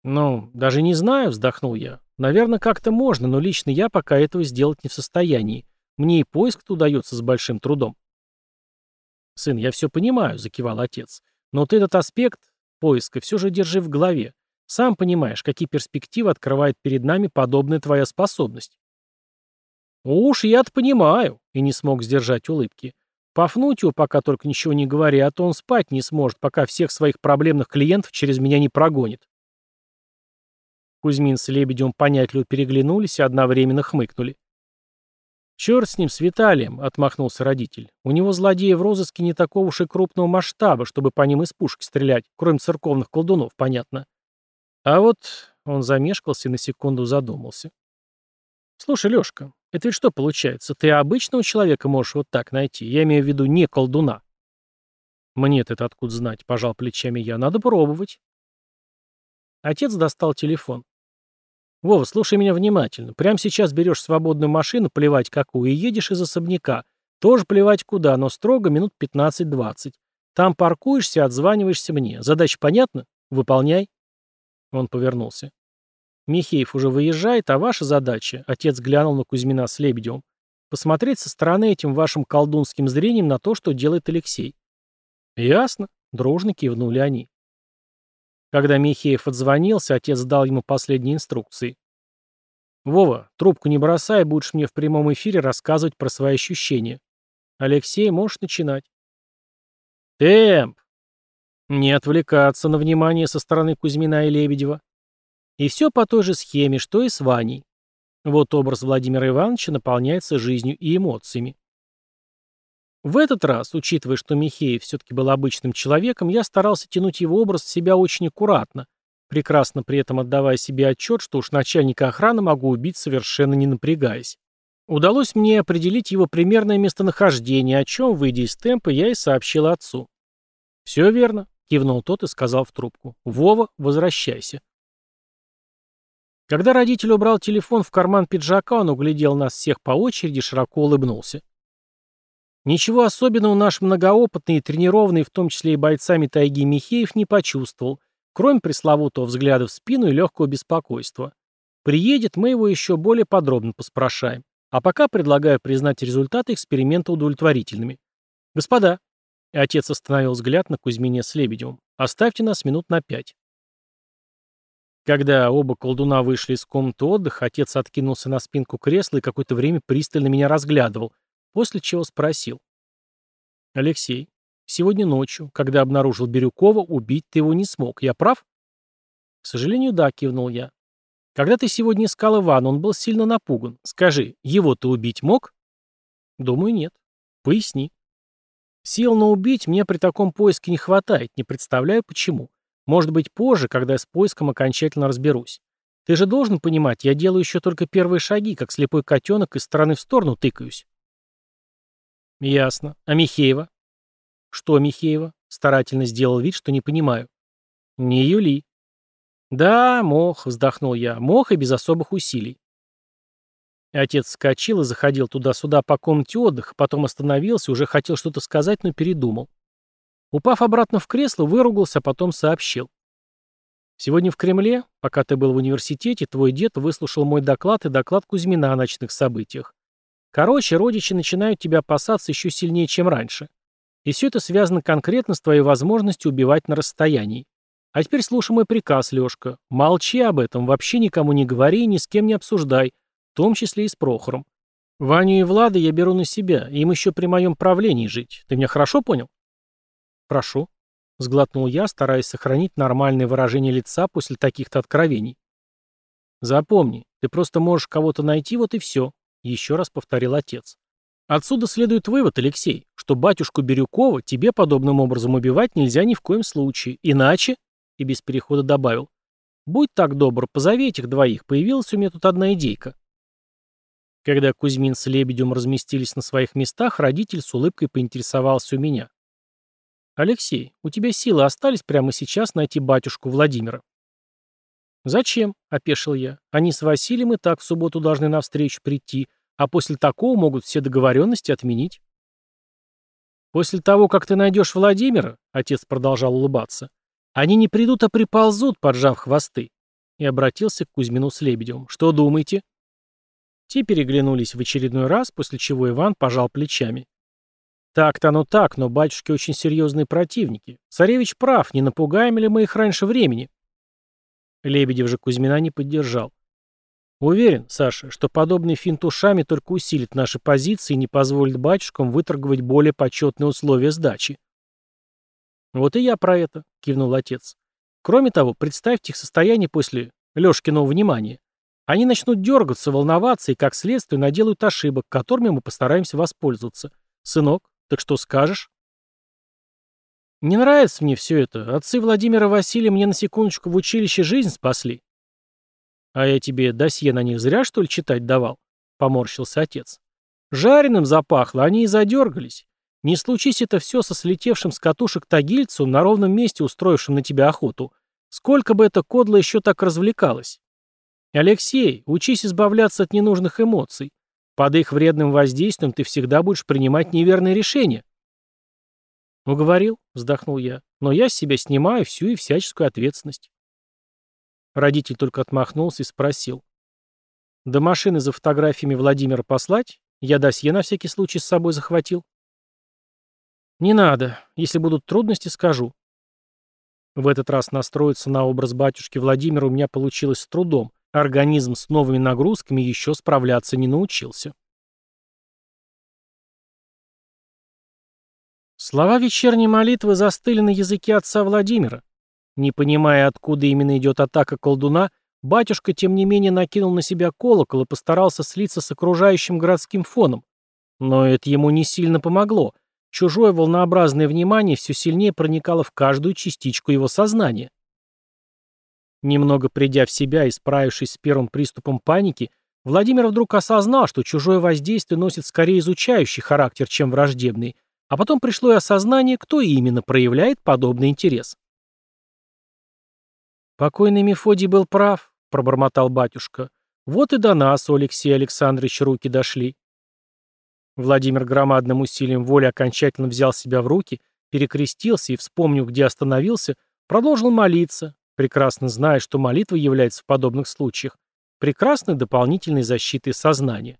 «Ну, даже не знаю», — вздохнул я. «Наверное, как-то можно, но лично я пока этого сделать не в состоянии. Мне и поиск-то удается с большим трудом». «Сын, я все понимаю», — закивал отец. «Но ты этот аспект поиска все же держи в голове. Сам понимаешь, какие перспективы открывает перед нами подобная твоя способность. Уж я-то понимаю, и не смог сдержать улыбки. Пафнуть его пока только ничего не говори, а то он спать не сможет, пока всех своих проблемных клиентов через меня не прогонит. Кузьмин с Лебедевым понятливо переглянулись и одновременно хмыкнули. «Черт с ним, с Виталием», — отмахнулся родитель. «У него злодеи в розыске не такого уж и крупного масштаба, чтобы по ним из пушки стрелять, кроме церковных колдунов, понятно. А вот он замешкался и на секунду задумался. «Слушай, Лёшка, это ведь что получается? Ты обычного человека можешь вот так найти? Я имею в виду не колдуна». «Мне-то это откуда знать?» — пожал плечами я. «Надо пробовать». Отец достал телефон. «Вова, слушай меня внимательно. Прямо сейчас берешь свободную машину, плевать какую, и едешь из особняка. Тоже плевать куда, но строго минут 15-20. Там паркуешься, отзваниваешься мне. Задача понятна? Выполняй». Он повернулся. «Михеев уже выезжает, а ваша задача, — отец глянул на Кузьмина с Лебедевым, — посмотреть со стороны этим вашим колдунским зрением на то, что делает Алексей». «Ясно», — дружно кивнули они. Когда Михеев отзвонился, отец дал ему последние инструкции. «Вова, трубку не бросай, будешь мне в прямом эфире рассказывать про свои ощущения. Алексей, можешь начинать». «Темп!» Не отвлекаться на внимание со стороны Кузьмина и Лебедева. И все по той же схеме, что и с Ваней. Вот образ Владимира Ивановича наполняется жизнью и эмоциями. В этот раз, учитывая, что Михеев все-таки был обычным человеком, я старался тянуть его образ в себя очень аккуратно, прекрасно при этом отдавая себе отчет, что уж начальника охраны могу убить, совершенно не напрягаясь. Удалось мне определить его примерное местонахождение, о чем, выйдя из темпа, я и сообщил отцу. «Все верно», — кивнул тот и сказал в трубку. «Вова, возвращайся». Когда родитель убрал телефон в карман пиджака, он углядел нас всех по очереди и широко улыбнулся. Ничего особенного наш многоопытный и тренированный, в том числе и бойцами тайги Михеев, не почувствовал, кроме пресловутого взгляда в спину и легкого беспокойства. Приедет, мы его еще более подробно поспрашаем. А пока предлагаю признать результаты эксперимента удовлетворительными. Господа, отец остановил взгляд на Кузьмине с Лебедевым, оставьте нас минут на пять. Когда оба колдуна вышли из комнаты отдыха, отец откинулся на спинку кресла и какое-то время пристально меня разглядывал, после чего спросил. «Алексей, сегодня ночью, когда обнаружил Бирюкова, убить ты его не смог. Я прав?» «К сожалению, да», — кивнул я. «Когда ты сегодня искал Ивана, он был сильно напуган. Скажи, его ты убить мог?» «Думаю, нет. Поясни». «Сил на убить мне при таком поиске не хватает, не представляю почему. Может быть, позже, когда я с поиском окончательно разберусь. Ты же должен понимать, я делаю еще только первые шаги, как слепой котенок из стороны в сторону тыкаюсь». Ясно. А Михеева? Что Михеева? Старательно сделал вид, что не понимаю. Не Юли. Да, мох, вздохнул я. Мох и без особых усилий. Отец вскочил и заходил туда-сюда по комнате отдыха, потом остановился, уже хотел что-то сказать, но передумал. Упав обратно в кресло, выругался, а потом сообщил. Сегодня в Кремле, пока ты был в университете, твой дед выслушал мой доклад и доклад Кузьмина о ночных событиях. Короче, родичи начинают тебя опасаться еще сильнее, чем раньше. И все это связано конкретно с твоей возможностью убивать на расстоянии. А теперь слушай мой приказ, Лешка. Молчи об этом, вообще никому не говори и ни с кем не обсуждай, в том числе и с Прохором. Ваню и Влада я беру на себя, им еще при моем правлении жить. Ты меня хорошо понял? Хорошо. Сглотнул я, стараясь сохранить нормальное выражение лица после таких-то откровений. Запомни, ты просто можешь кого-то найти, вот и все. Еще раз повторил отец. Отсюда следует вывод, Алексей, что батюшку Бирюкова тебе подобным образом убивать нельзя ни в коем случае, иначе, и без перехода добавил, будь так добр, позови этих двоих, появилась у меня тут одна идейка. Когда Кузьмин с Лебедем разместились на своих местах, родитель с улыбкой поинтересовался у меня. «Алексей, у тебя силы остались прямо сейчас найти батюшку Владимира?» «Зачем?» — опешил я. «Они с Василием и так в субботу должны навстречу прийти, а после такого могут все договоренности отменить». «После того, как ты найдешь Владимира», — отец продолжал улыбаться, «они не придут, а приползут, поджав хвосты». И обратился к Кузьмину с Лебедевым. «Что думаете?» Те переглянулись в очередной раз, после чего Иван пожал плечами. «Так-то оно так, но батюшки очень серьезные противники. Царевич прав, не напугаем ли мы их раньше времени?» Лебедев же Кузьмина не поддержал. Уверен, Саша, что подобный финт ушами только усилит наши позиции и не позволит батюшкам выторговать более почетные условия сдачи. Вот и я про это, кивнул отец. Кроме того, представьте их состояние после Лешкиного внимания. Они начнут дергаться, волноваться и, как следствие, наделают ошибок, которыми мы постараемся воспользоваться. Сынок, так что скажешь? Не нравится мне все это. Отцы Владимира Василия мне на секундочку в училище жизнь спасли. А я тебе досье на них зря, что ли, читать давал? Поморщился отец. Жареным запахло, они и задергались. Не случись это все со слетевшим с катушек тагильцу, на ровном месте устроившим на тебя охоту. Сколько бы эта кодла еще так развлекалась? Алексей, учись избавляться от ненужных эмоций. Под их вредным воздействием ты всегда будешь принимать неверные решения. «Уговорил», — вздохнул я, — «но я с себя снимаю всю и всяческую ответственность». Родитель только отмахнулся и спросил. «До машины за фотографиями Владимира послать? Я досье на всякий случай с собой захватил». «Не надо. Если будут трудности, скажу». В этот раз настроиться на образ батюшки Владимира у меня получилось с трудом. Организм с новыми нагрузками еще справляться не научился. Слова вечерней молитвы застыли на языке отца Владимира. Не понимая, откуда именно идет атака колдуна, батюшка, тем не менее, накинул на себя колокол и постарался слиться с окружающим городским фоном. Но это ему не сильно помогло. Чужое волнообразное внимание все сильнее проникало в каждую частичку его сознания. Немного придя в себя и справившись с первым приступом паники, Владимир вдруг осознал, что чужое воздействие носит скорее изучающий характер, чем враждебный, а потом пришло и осознание, кто именно проявляет подобный интерес. «Покойный Мефодий был прав», — пробормотал батюшка. «Вот и до нас, у Алексея Александровича, руки дошли». Владимир громадным усилием воли окончательно взял себя в руки, перекрестился и, вспомнив, где остановился, продолжил молиться, прекрасно зная, что молитва является в подобных случаях прекрасной дополнительной защитой сознания.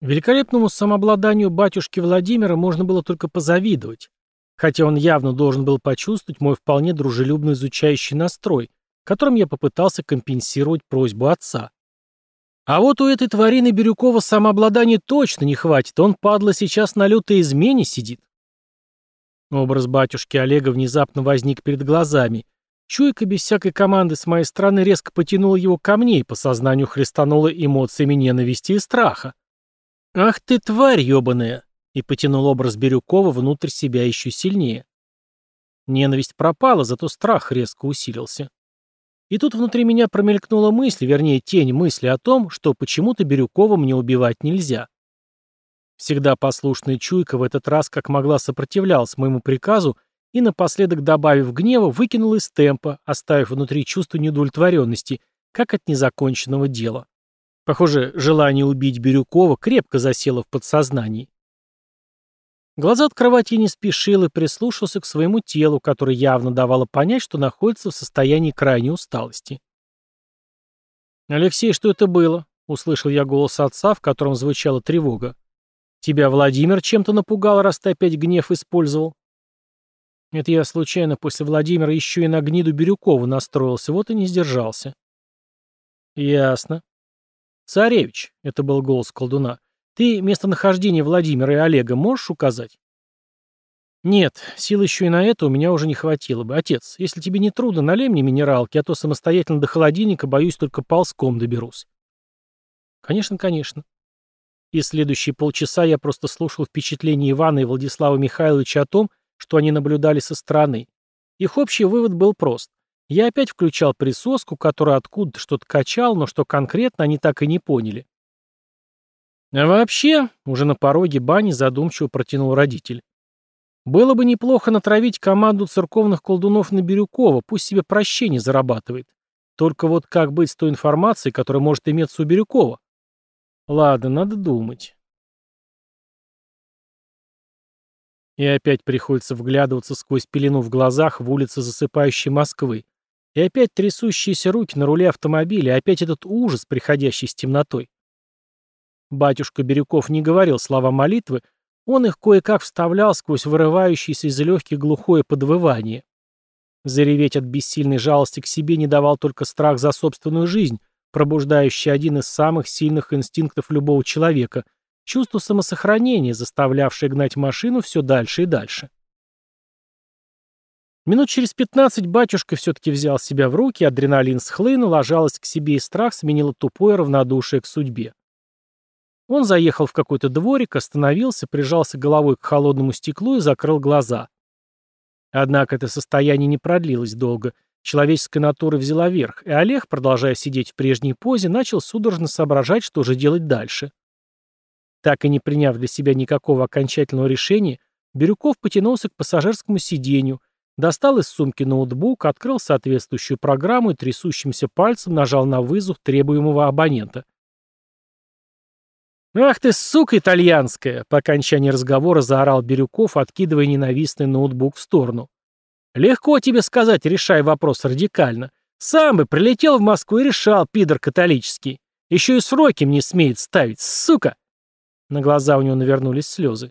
Великолепному самообладанию батюшки Владимира можно было только позавидовать, хотя он явно должен был почувствовать мой вполне дружелюбно изучающий настрой, которым я попытался компенсировать просьбу отца. А вот у этой тварины Бирюкова самообладания точно не хватит, он, падла, сейчас на лютой измене сидит. Образ батюшки Олега внезапно возник перед глазами. Чуйка без всякой команды с моей стороны резко потянула его ко мне и по сознанию хлестанула эмоциями ненависти и страха. «Ах ты, тварь ебаная!» и потянул образ Бирюкова внутрь себя еще сильнее. Ненависть пропала, зато страх резко усилился. И тут внутри меня промелькнула мысль, вернее, тень мысли о том, что почему-то Бирюкова мне убивать нельзя. Всегда послушная чуйка в этот раз как могла сопротивлялась моему приказу и, напоследок добавив гнева, выкинул из темпа, оставив внутри чувство неудовлетворенности, как от незаконченного дела. Похоже, желание убить Бирюкова крепко засело в подсознании. Глаза открывать я не спешил и прислушался к своему телу, которое явно давало понять, что находится в состоянии крайней усталости. «Алексей, что это было?» — услышал я голос отца, в котором звучала тревога. «Тебя Владимир чем-то напугал, раз ты опять гнев использовал?» Это я случайно после Владимира еще и на гниду Бирюкова настроился, вот и не сдержался. «Ясно. «Царевич», — это был голос колдуна, — «ты местонахождение Владимира и Олега можешь указать?» «Нет, сил еще и на это у меня уже не хватило бы. Отец, если тебе не трудно, налей мне минералки, а то самостоятельно до холодильника, боюсь, только ползком доберусь». «Конечно, конечно». И следующие полчаса я просто слушал впечатления Ивана и Владислава Михайловича о том, что они наблюдали со стороны. Их общий вывод был прост. Я опять включал присоску, которая откуда-то что-то качал, но что конкретно они так и не поняли. А вообще, уже на пороге бани задумчиво протянул родитель. Было бы неплохо натравить команду церковных колдунов на Бирюкова, пусть себе прощение зарабатывает. Только вот как быть с той информацией, которая может иметься у Бирюкова? Ладно, надо думать. И опять приходится вглядываться сквозь пелену в глазах в улицы засыпающей Москвы, и опять трясущиеся руки на руле автомобиля, и опять этот ужас, приходящий с темнотой. Батюшка Бирюков не говорил слова молитвы, он их кое-как вставлял сквозь вырывающееся из легких глухое подвывание. Зареветь от бессильной жалости к себе не давал только страх за собственную жизнь, пробуждающий один из самых сильных инстинктов любого человека — чувство самосохранения, заставлявшее гнать машину все дальше и дальше. Минут через пятнадцать батюшка все-таки взял себя в руки, адреналин схлынул, а жалость к себе и страх сменила тупое равнодушие к судьбе. Он заехал в какой-то дворик, остановился, прижался головой к холодному стеклу и закрыл глаза. Однако это состояние не продлилось долго. Человеческая натура взяла верх, и Олег, продолжая сидеть в прежней позе, начал судорожно соображать, что же делать дальше. Так и не приняв для себя никакого окончательного решения, Бирюков потянулся к пассажирскому сиденью, достал из сумки ноутбук, открыл соответствующую программу и трясущимся пальцем нажал на вызов требуемого абонента. «Ах ты, сука итальянская!» По окончании разговора заорал Бирюков, откидывая ненавистный ноутбук в сторону. «Легко тебе сказать, решай вопрос радикально. Сам бы прилетел в Москву и решал, пидор католический. Еще и сроки мне смеет ставить, сука!» На глаза у него навернулись слезы.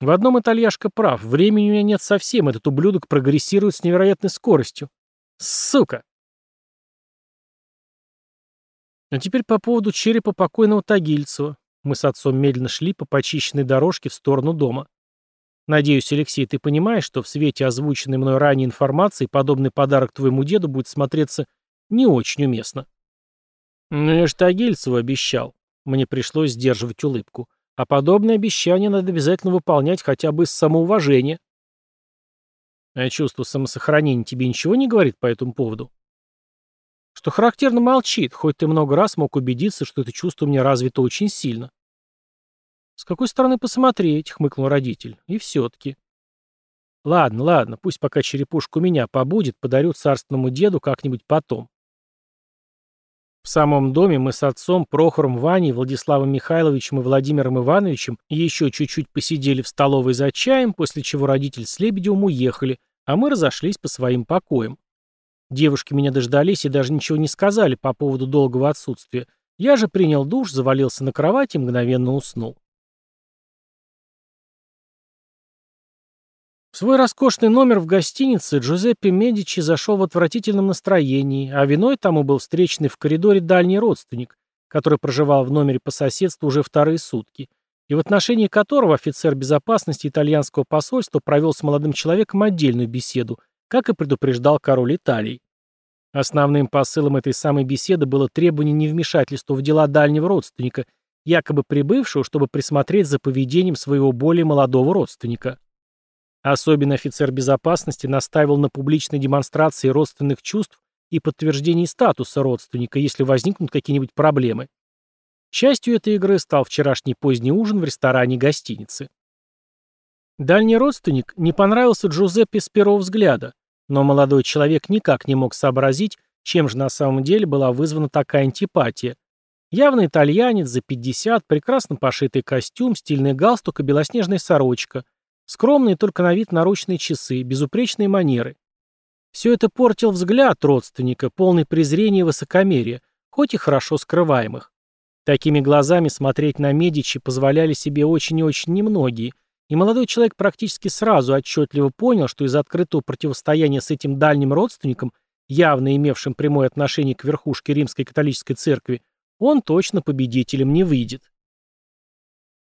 В одном итальяшка прав. Времени у меня нет совсем. Этот ублюдок прогрессирует с невероятной скоростью. Сука! А теперь по поводу черепа покойного Тагильцева. Мы с отцом медленно шли по почищенной дорожке в сторону дома. Надеюсь, Алексей, ты понимаешь, что в свете озвученной мной ранее информации подобный подарок твоему деду будет смотреться не очень уместно. Ну я ж Тагильцеву обещал. Мне пришлось сдерживать улыбку. А подобные обещания надо обязательно выполнять хотя бы из самоуважения. А чувство самосохранения тебе ничего не говорит по этому поводу? Что характерно молчит, хоть ты много раз мог убедиться, что это чувство у меня развито очень сильно. С какой стороны посмотреть, хмыкнул родитель. И все-таки. Ладно, ладно, пусть пока черепушка у меня побудет, подарю царственному деду как-нибудь потом. В самом доме мы с отцом, Прохором Ваней, Владиславом Михайловичем и Владимиром Ивановичем еще чуть-чуть посидели в столовой за чаем, после чего родитель с Лебедевым уехали, а мы разошлись по своим покоям. Девушки меня дождались и даже ничего не сказали по поводу долгого отсутствия. Я же принял душ, завалился на кровать и мгновенно уснул. В свой роскошный номер в гостинице Джузеппе Медичи зашел в отвратительном настроении, а виной тому был встречный в коридоре дальний родственник, который проживал в номере по соседству уже вторые сутки, и в отношении которого офицер безопасности итальянского посольства провел с молодым человеком отдельную беседу, как и предупреждал король Италии. Основным посылом этой самой беседы было требование невмешательства в дела дальнего родственника, якобы прибывшего, чтобы присмотреть за поведением своего более молодого родственника. Особенно офицер безопасности настаивал на публичной демонстрации родственных чувств и подтверждении статуса родственника, если возникнут какие-нибудь проблемы. Частью этой игры стал вчерашний поздний ужин в ресторане гостиницы. Дальний родственник не понравился Джузеппе с первого взгляда, но молодой человек никак не мог сообразить, чем же на самом деле была вызвана такая антипатия. Явно итальянец, за 50, прекрасно пошитый костюм, стильный галстук и белоснежная сорочка – Скромные только на вид наручные часы, безупречные манеры. Все это портил взгляд родственника, полный презрения и высокомерия, хоть и хорошо скрываемых. Такими глазами смотреть на Медичи позволяли себе очень и очень немногие, и молодой человек практически сразу отчетливо понял, что из открытого противостояния с этим дальним родственником, явно имевшим прямое отношение к верхушке римской католической церкви, он точно победителем не выйдет.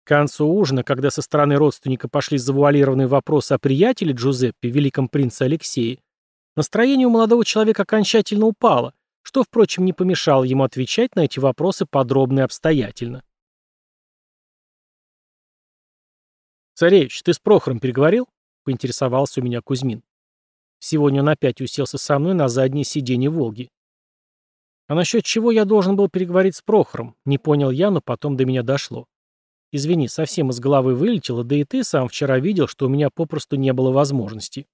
К концу ужина, когда со стороны родственника пошли завуалированные вопросы о приятеле Джузеппе, великом принце Алексее, настроение у молодого человека окончательно упало, что, впрочем, не помешало ему отвечать на эти вопросы подробно и обстоятельно. «Царевич, ты с Прохором переговорил?» — поинтересовался у меня Кузьмин. Сегодня он опять уселся со мной на заднее сиденье «Волги». А насчет чего я должен был переговорить с Прохором, не понял я, но потом до меня дошло. Извини, совсем из головы вылетело, да и ты сам вчера видел, что у меня попросту не было возможности.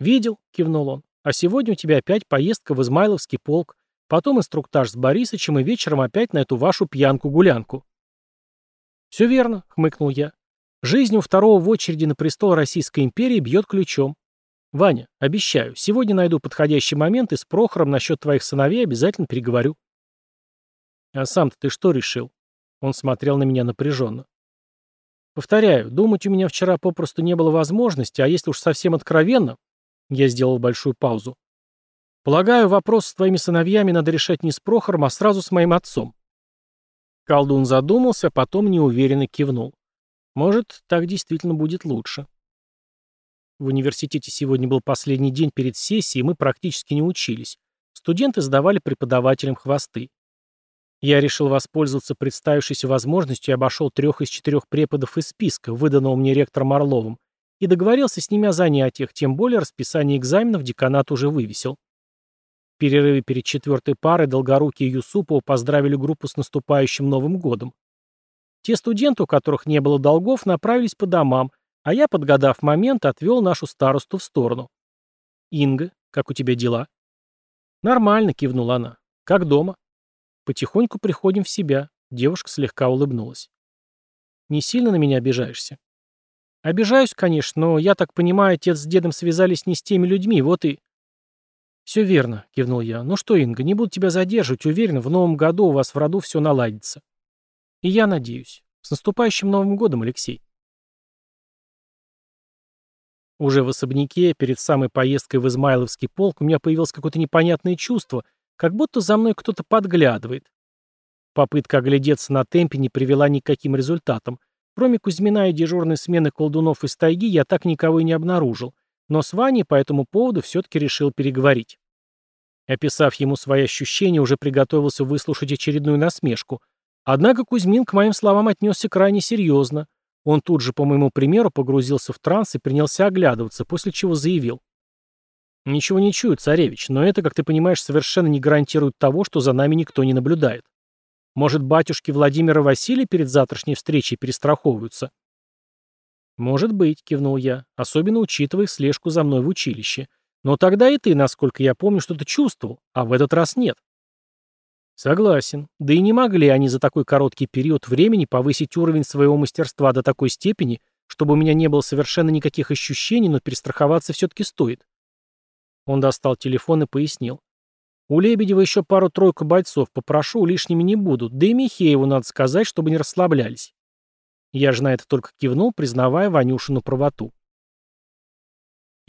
Видел, кивнул он. А сегодня у тебя опять поездка в Измайловский полк, потом инструктаж с Борисычем и вечером опять на эту вашу пьянку-гулянку. Все верно, хмыкнул я. Жизнь у второго в очереди на престол Российской империи бьет ключом. Ваня, обещаю, сегодня найду подходящий момент и с Прохором насчет твоих сыновей обязательно переговорю. А сам-то ты что решил? Он смотрел на меня напряженно. Повторяю, думать у меня вчера попросту не было возможности, а если уж совсем откровенно, я сделал большую паузу. Полагаю, вопрос с твоими сыновьями надо решать не с Прохором, а сразу с моим отцом. Колдун задумался, потом неуверенно кивнул. Может, так действительно будет лучше. В университете сегодня был последний день перед сессией, и мы практически не учились. Студенты сдавали преподавателям хвосты. Я решил воспользоваться представившейся возможностью и обошел трех из четырех преподов из списка, выданного мне ректором Орловым, и договорился с ними о занятиях, тем более расписание экзаменов деканат уже вывесил. В перерыве перед четвертой парой Долгорукий и Юсупова поздравили группу с наступающим Новым годом. Те студенты, у которых не было долгов, направились по домам, а я, подгадав момент, отвел нашу старосту в сторону. «Инга, как у тебя дела?» «Нормально», — кивнула она. «Как дома?» «Потихоньку приходим в себя», — девушка слегка улыбнулась. «Не сильно на меня обижаешься?» «Обижаюсь, конечно, но, я так понимаю, отец с дедом связались не с теми людьми, вот и...» «Все верно», — кивнул я. «Ну что, Инга, не буду тебя задерживать, уверен, в новом году у вас в роду все наладится». «И я надеюсь. С наступающим Новым годом, Алексей». Уже в особняке, перед самой поездкой в Измайловский полк, у меня появилось какое-то непонятное чувство, как будто за мной кто-то подглядывает. Попытка оглядеться на темпе не привела ни к каким результатам. Кроме Кузьмина и дежурной смены колдунов из тайги, я так никого и не обнаружил. Но с Ваней по этому поводу все-таки решил переговорить. Описав ему свои ощущения, уже приготовился выслушать очередную насмешку. Однако Кузьмин к моим словам отнесся крайне серьезно. Он тут же, по моему примеру, погрузился в транс и принялся оглядываться, после чего заявил. «Ничего не чую, царевич, но это, как ты понимаешь, совершенно не гарантирует того, что за нами никто не наблюдает. Может, батюшки Владимира Василия перед завтрашней встречей перестраховываются?» «Может быть», — кивнул я, особенно учитывая слежку за мной в училище. «Но тогда и ты, насколько я помню, что-то чувствовал, а в этот раз нет». Согласен. Да и не могли они за такой короткий период времени повысить уровень своего мастерства до такой степени, чтобы у меня не было совершенно никаких ощущений, но перестраховаться все-таки стоит. Он достал телефон и пояснил. У Лебедева еще пару-тройку бойцов попрошу, лишними не будут, да и Михееву надо сказать, чтобы не расслаблялись. Я же на это только кивнул, признавая Ванюшину правоту.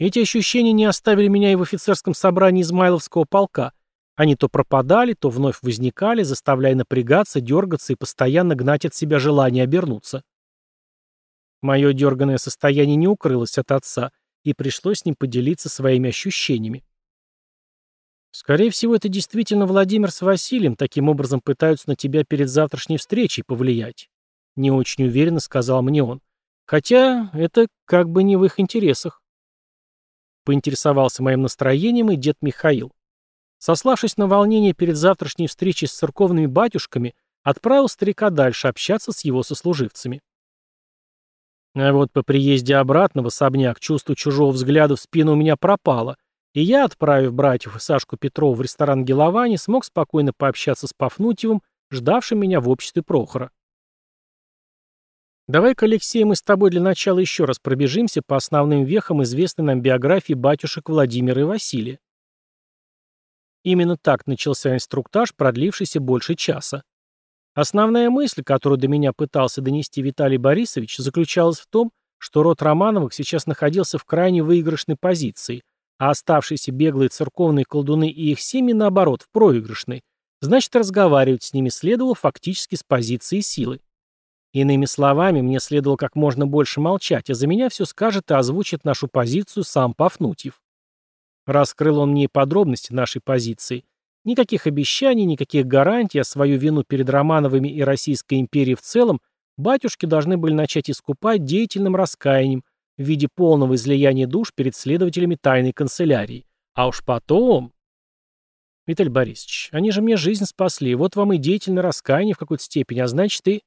Эти ощущения не оставили меня и в офицерском собрании Измайловского полка, они то пропадали, то вновь возникали, заставляя напрягаться, дергаться и постоянно гнать от себя желание обернуться. Мое дерганное состояние не укрылось от отца, и пришлось с ним поделиться своими ощущениями. Скорее всего, это действительно Владимир с Василием таким образом пытаются на тебя перед завтрашней встречей повлиять. Не очень уверенно сказал мне он. Хотя это как бы не в их интересах. Поинтересовался моим настроением и дед Михаил. Сославшись на волнение перед завтрашней встречей с церковными батюшками, отправил старика дальше общаться с его сослуживцами. А вот по приезде обратно в особняк чувство чужого взгляда в спину у меня пропало, и я, отправив братьев и Сашку Петрова в ресторан Геловани, смог спокойно пообщаться с Пафнутьевым, ждавшим меня в обществе Прохора. Давай-ка, Алексей, мы с тобой для начала еще раз пробежимся по основным вехам известной нам биографии батюшек Владимира и Василия. Именно так начался инструктаж, продлившийся больше часа. Основная мысль, которую до меня пытался донести Виталий Борисович, заключалась в том, что род Романовых сейчас находился в крайне выигрышной позиции, а оставшиеся беглые церковные колдуны и их семьи, наоборот, в проигрышной. Значит, разговаривать с ними следовало фактически с позиции силы. Иными словами, мне следовало как можно больше молчать, а за меня все скажет и озвучит нашу позицию сам Пафнутьев. Раскрыл он мне подробности нашей позиции. Никаких обещаний, никаких гарантий, а свою вину перед Романовыми и Российской империей в целом батюшки должны были начать искупать деятельным раскаянием в виде полного излияния душ перед следователями тайной канцелярии. А уж потом... Виталий Борисович, они же мне жизнь спасли, вот вам и деятельное раскаяние в какой-то степени, а значит и...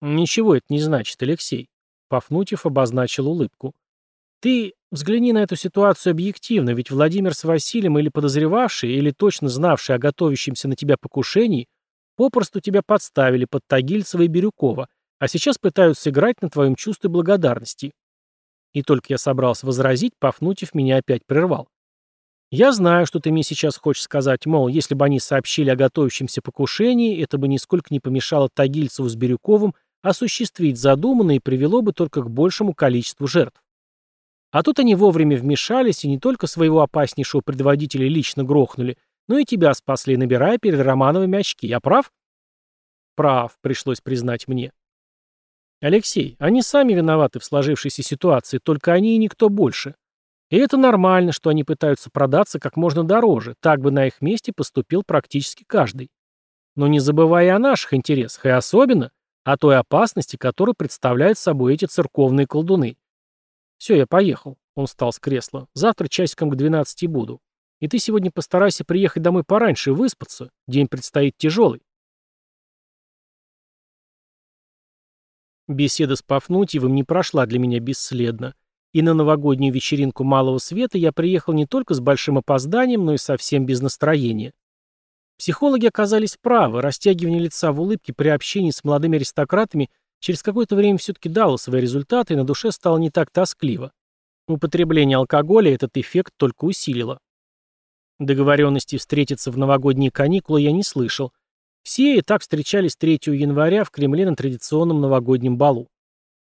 Ничего это не значит, Алексей. Пафнутьев обозначил улыбку. Ты взгляни на эту ситуацию объективно, ведь Владимир с Василием или подозревавший, или точно знавший о готовящемся на тебя покушении, попросту тебя подставили под Тагильцева и Бирюкова, а сейчас пытаются играть на твоем чувстве благодарности. И только я собрался возразить, Пафнутьев меня опять прервал. Я знаю, что ты мне сейчас хочешь сказать, мол, если бы они сообщили о готовящемся покушении, это бы нисколько не помешало Тагильцеву с Бирюковым осуществить задуманное и привело бы только к большему количеству жертв. А тут они вовремя вмешались и не только своего опаснейшего предводителя лично грохнули, но и тебя спасли, набирая перед Романовыми очки. Я прав? Прав, пришлось признать мне. Алексей, они сами виноваты в сложившейся ситуации, только они и никто больше. И это нормально, что они пытаются продаться как можно дороже, так бы на их месте поступил практически каждый. Но не забывая о наших интересах, и особенно о той опасности, которую представляют собой эти церковные колдуны. Все, я поехал. Он встал с кресла. Завтра часиком к 12 буду. И ты сегодня постарайся приехать домой пораньше и выспаться. День предстоит тяжелый. Беседа с Пафнутьевым не прошла для меня бесследно. И на новогоднюю вечеринку Малого Света я приехал не только с большим опозданием, но и совсем без настроения. Психологи оказались правы, растягивание лица в улыбке при общении с молодыми аристократами через какое-то время все-таки дало свои результаты, и на душе стало не так тоскливо. Употребление алкоголя этот эффект только усилило. Договоренности встретиться в новогодние каникулы я не слышал. Все и так встречались 3 января в Кремле на традиционном новогоднем балу.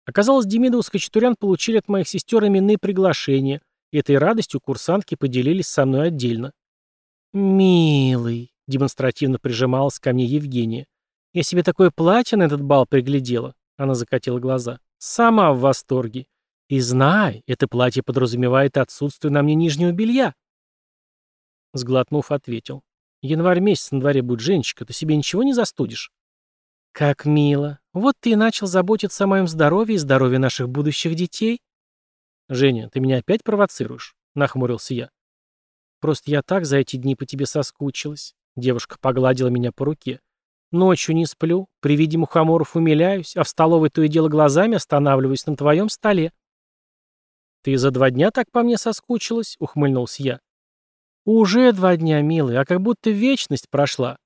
Оказалось, Демидов с Хачатурян получили от моих сестер именные приглашения, и этой радостью курсантки поделились со мной отдельно. «Милый», — демонстративно прижималась ко мне Евгения, — «я себе такое платье на этот бал приглядела». Она закатила глаза. «Сама в восторге. И знай, это платье подразумевает отсутствие на мне нижнего белья». Сглотнув, ответил. «Январь месяц на дворе будет, Женечка, ты себе ничего не застудишь?» «Как мило. Вот ты и начал заботиться о моем здоровье и здоровье наших будущих детей». «Женя, ты меня опять провоцируешь?» — нахмурился я. «Просто я так за эти дни по тебе соскучилась». Девушка погладила меня по руке. «Ночью не сплю, при виде мухоморов умиляюсь, а в столовой то и дело глазами останавливаюсь на твоем столе». «Ты за два дня так по мне соскучилась?» — ухмыльнулся я. «Уже два дня, милый, а как будто вечность прошла».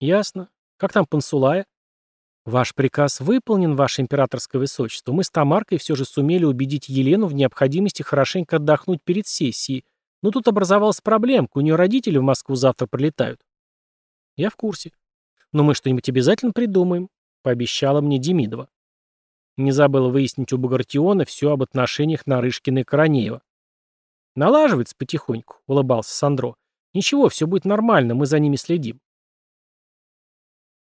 «Ясно. Как там Пансулая?» «Ваш приказ выполнен, ваше императорское высочество. Мы с Тамаркой все же сумели убедить Елену в необходимости хорошенько отдохнуть перед сессией. Но тут образовалась проблемка, у нее родители в Москву завтра прилетают». «Я в курсе. Но мы что-нибудь обязательно придумаем», — пообещала мне Демидова. Не забыла выяснить у Багратиона все об отношениях Нарышкина и Коронеева. «Налаживается потихоньку», — улыбался Сандро. «Ничего, все будет нормально, мы за ними следим».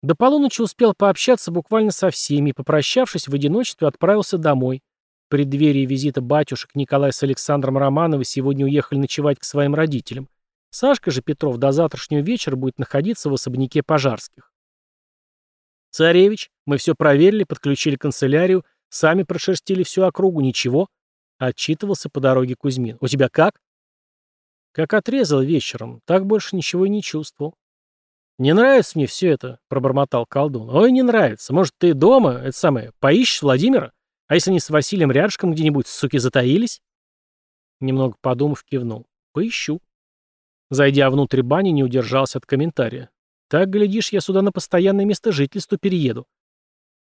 До полуночи успел пообщаться буквально со всеми попрощавшись, в одиночестве отправился домой. В преддверии визита батюшек Николай с Александром Романовой сегодня уехали ночевать к своим родителям. Сашка же Петров до завтрашнего вечера будет находиться в особняке пожарских. «Царевич, мы все проверили, подключили канцелярию, сами прошерстили всю округу, ничего?» Отчитывался по дороге Кузьмин. «У тебя как?» Как отрезал вечером, так больше ничего и не чувствовал. «Не нравится мне все это», — пробормотал колдун. «Ой, не нравится. Может, ты дома, это самое, поищешь Владимира? А если они с Василием рядышком где-нибудь, суки, затаились?» Немного подумав, кивнул. «Поищу». Зайдя внутрь бани, не удержался от комментария. «Так, глядишь, я сюда на постоянное место жительства перееду».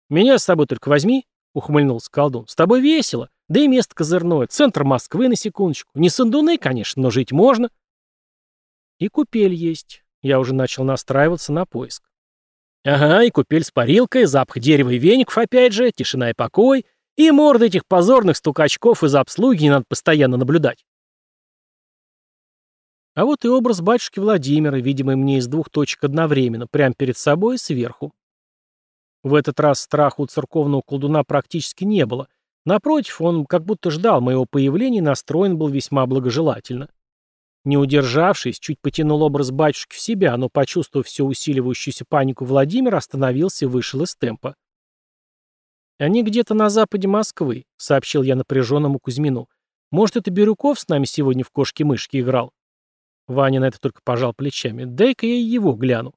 «Меня с собой только возьми», — ухмыльнулся колдун. «С тобой весело. Да и место козырное, центр Москвы на секундочку. Не сандуны, конечно, но жить можно. И купель есть. Я уже начал настраиваться на поиск. Ага, и купель с парилкой, запах дерева и веников опять же, тишина и покой, и морды этих позорных стукачков из обслуги не надо постоянно наблюдать. А вот и образ батюшки Владимира, видимый мне из двух точек одновременно, прямо перед собой и сверху. В этот раз страха у церковного колдуна практически не было, Напротив, он как будто ждал моего появления и настроен был весьма благожелательно. Не удержавшись, чуть потянул образ батюшки в себя, но, почувствовав всю усиливающуюся панику Владимир, остановился и вышел из темпа. «Они где-то на западе Москвы», — сообщил я напряженному Кузьмину. «Может, это Бирюков с нами сегодня в кошки-мышки играл?» Ваня на это только пожал плечами. «Дай-ка я его гляну».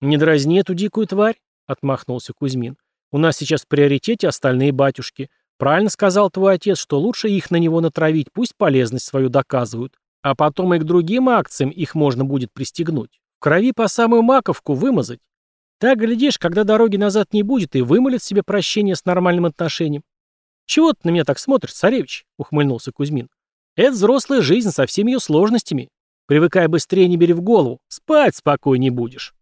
«Не дразни эту дикую тварь», — отмахнулся Кузьмин. «У нас сейчас в приоритете остальные батюшки. Правильно сказал твой отец, что лучше их на него натравить, пусть полезность свою доказывают. А потом и к другим акциям их можно будет пристегнуть. В крови по самую маковку вымазать. Так, глядишь, когда дороги назад не будет, и вымолит себе прощение с нормальным отношением. «Чего ты на меня так смотришь, царевич?» — ухмыльнулся Кузьмин. «Это взрослая жизнь со всеми ее сложностями. Привыкай быстрее, не бери в голову. Спать спокойнее будешь».